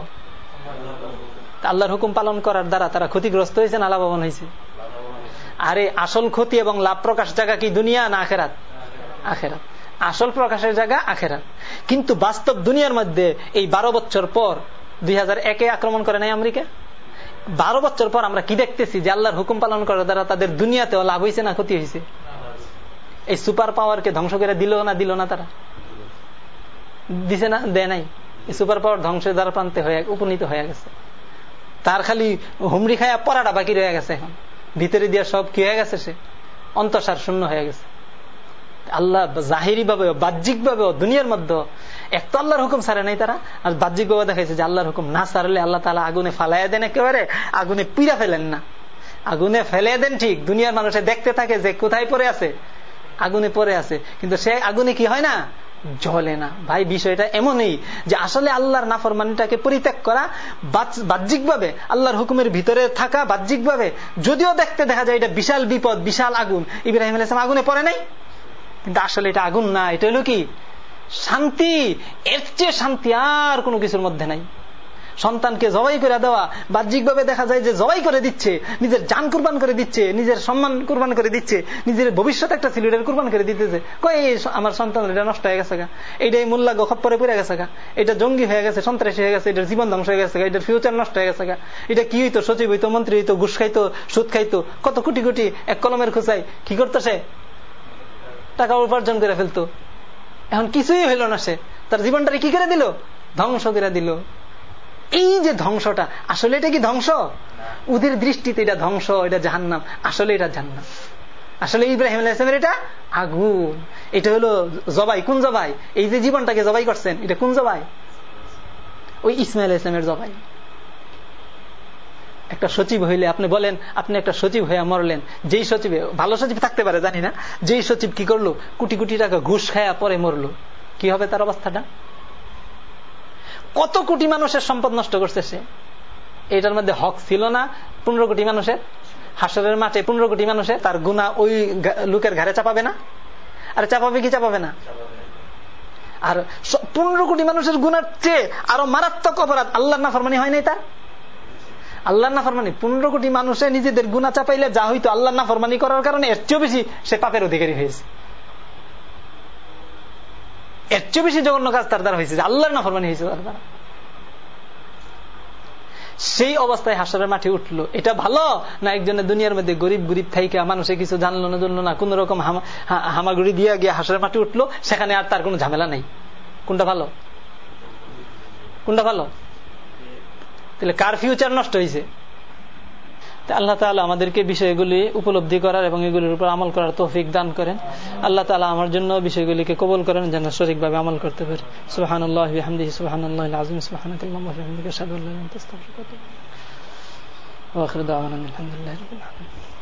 আল্লাহর হুকুম পালন করার দ্বারা তারা ক্ষতিগ্রস্ত হয়েছে না লাভবান হয়েছে? আরে আসল ক্ষতি এবং লাভ প্রকাশ জায়গা কি দুনিয়া না আখেরাত? আখেরাত। আসল প্রকাশের জায়গা আখেরাত। কিন্তু বাস্তব দুনিয়ার মধ্যে এই বারো বছর পর দুই একে আক্রমণ করে নাই আমেরিকা? বারো বছর পর আমরা কি দেখতেছি যে আল্লাহর হুকুম পালন করার দ্বারা তাদের দুনিয়াতেও লাভ হয়েছে না ক্ষতি হয়েছে? এই সুপার পাওয়ারকে ধ্বংস করে দিল না দিল না তারা? দিছে না? দেয় নাই? সুপার পাওয়ার ধ্বংসের দ্বারা প্রান্তে হয়ে উপনীত হয়ে গেছে। তার খালি হুমড়ি খায়া পড়াটা বাকি রয়ে গেছে। এখন ভিতরে দিয়া সব কি হয়ে গেছে সে? অন্তঃসার শূন্য হয়ে গেছে। আল্লাহ জাহিরি ভাবে বাহ্যিক ভাবে দুনিয়ার মধ্যে এক তো আল্লাহর হুকুম সারে নাই তারা, আর বাহ্যিক ভাবে দেখাইছে যে আল্লাহর হুকুম না সারলে আল্লাহ তালা আগুনে ফালাইয়া দেন একেবারে, আগুনে পিড়া ফেলেন না। আগুনে ফেলে দেন ঠিক, দুনিয়ার মানুষে দেখতে থাকে যে কোথায় পড়ে আছে, আগুনে পড়ে আছে। কিন্তু সে আগুনে কি হয় না? জ্বলে না। ভাই, বিষয়টা এমনই যে আসলে আল্লাহর নাফরমানিটাকে পরিত্যাগ করা বাহ্যিকভাবে আল্লাহর হুকুমের ভিতরে থাকা বাহ্যিকভাবে যদিও দেখতে দেখা যায় এটা বিশাল বিপদ, বিশাল আগুন। ইব্রাহিম আলাইসলাম আগুনে পড়ে নাই? কিন্তু আসলে এটা আগুন না, এটা হলো কি? শান্তি! এর চেয়ে শান্তি আর কোনো কিছুর মধ্যে নাই। সন্তানকে জবাই করে দেওয়া, বাহ্যিকভাবে দেখা যায় যে জবাই করে দিচ্ছে, নিজের যান কুরবান করে দিচ্ছে, নিজের সম্মান কুরবান করে দিচ্ছে, নিজের ভবিষ্যৎ একটা ছিল কুরবান করে দিতেছে। কই আমার সন্তান, এটা নষ্ট হয়ে গেছে গা। এইটাই মোল্লা খপ্পরে পড়ে গেছে গা। এটা জঙ্গি হয়ে গেছে, সন্ত্রাসী হয়ে গেছে, এটার জীবন ধ্বংস হয়ে গেছে এটার ফিউচার নষ্ট হয়ে গেছে গা। এটা কি হইতো, সচিব হইতো, মন্ত্রী হইতো, ঘুষ খাইতো, সুদ খাইতো, কত কোটি কোটি এক কলমের খোঁচাই কি করতো সে টাকা উপার্জন করে ফেলতো। এখন কিছুই হইল না সে। তার জীবনটা কি করে দিল? ধ্বংস করে দিল। এই যে ধ্বংসটা, আসলে এটা কি ধ্বংস? ওদের দৃষ্টিতে এটা ধ্বংস, এটা জাহান্নাম। আসলে এটা জাহান্নাম। আসলে ইব্রাহিম আলাইসলামের এটা আগুন। এটা হলো জবাই। কোন জবাই? এই যে জীবনটাকে জবাই করছেন, এটা কোন জবাই? ওই ইসমাইল ইসলামের জবাই। একটা সচিব হইলে আপনি বলেন, আপনি একটা সচিব হয়ে মরলেন। যেই সচিবে, ভালো সচিব থাকতে পারে, জানি না। যেই সচিব কি করল? কোটি কোটি টাকা ঘুষ খায়া পরে মরলো। কি হবে তার অবস্থাটা? কত কোটি মানুষের সম্পদ নষ্ট করছে সে এটার মধ্যে হক ছিল না। পনেরো কোটি মানুষের হাসরের মাঠে পনেরো কোটি মানুষে তার গুণা ওই লোকের ঘরে চাপাবে না? আর চাপাবে কি চাপাবে না? আর পনেরো কোটি মানুষের গুণার চেয়ে আরও মারাত্মক অপরাধ আল্লাহ না ফরমানি হয় নাই তার? আল্লাহ না ফরমানি পনেরো কোটি মানুষে নিজেদের গুণা চাপাইলে যা হইতো আল্লাহ না ফরমানি করার কারণে এর চেয়েও বেশি সে পাপের অধিকারী হয়েছে। এর চেয়ে বেশি জঘন্য কাজ তার দ্বারা হয়েছে আল্লাহর না ফরমানি হয়েছে তার দ্বারা। সেই অবস্থায় হাসরের মাঠে উঠল। এটা ভালো না একজনের দুনিয়ার মধ্যে গরিব গরিব থাইকা মানুষে কিছু জানলো না জানলো না, কোন রকম হামাগুড়ি দিয়ে গিয়ে হাসরের মাঠে উঠল, সেখানে আর তার কোনো ঝামেলা নেই। কোনটা ভালো? কোনটা ভালো? তাহলে কার ফিউচার নষ্ট হয়েছে আল্লাহ তালা আমাদেরকে বিষয়গুলি উপলব্ধি করার এবং এগুলির উপর আমল করার তৌফিক দান করেন। আল্লাহ তালা আমার জন্য বিষয়গুলিকে কবল করেন, যেন সঠিকভাবে আমল করতে পারি। সুবাহান আল্লাহ সুবাহান আল্লাহ আজিম সুবাহান আলহামদুলিল্লাহ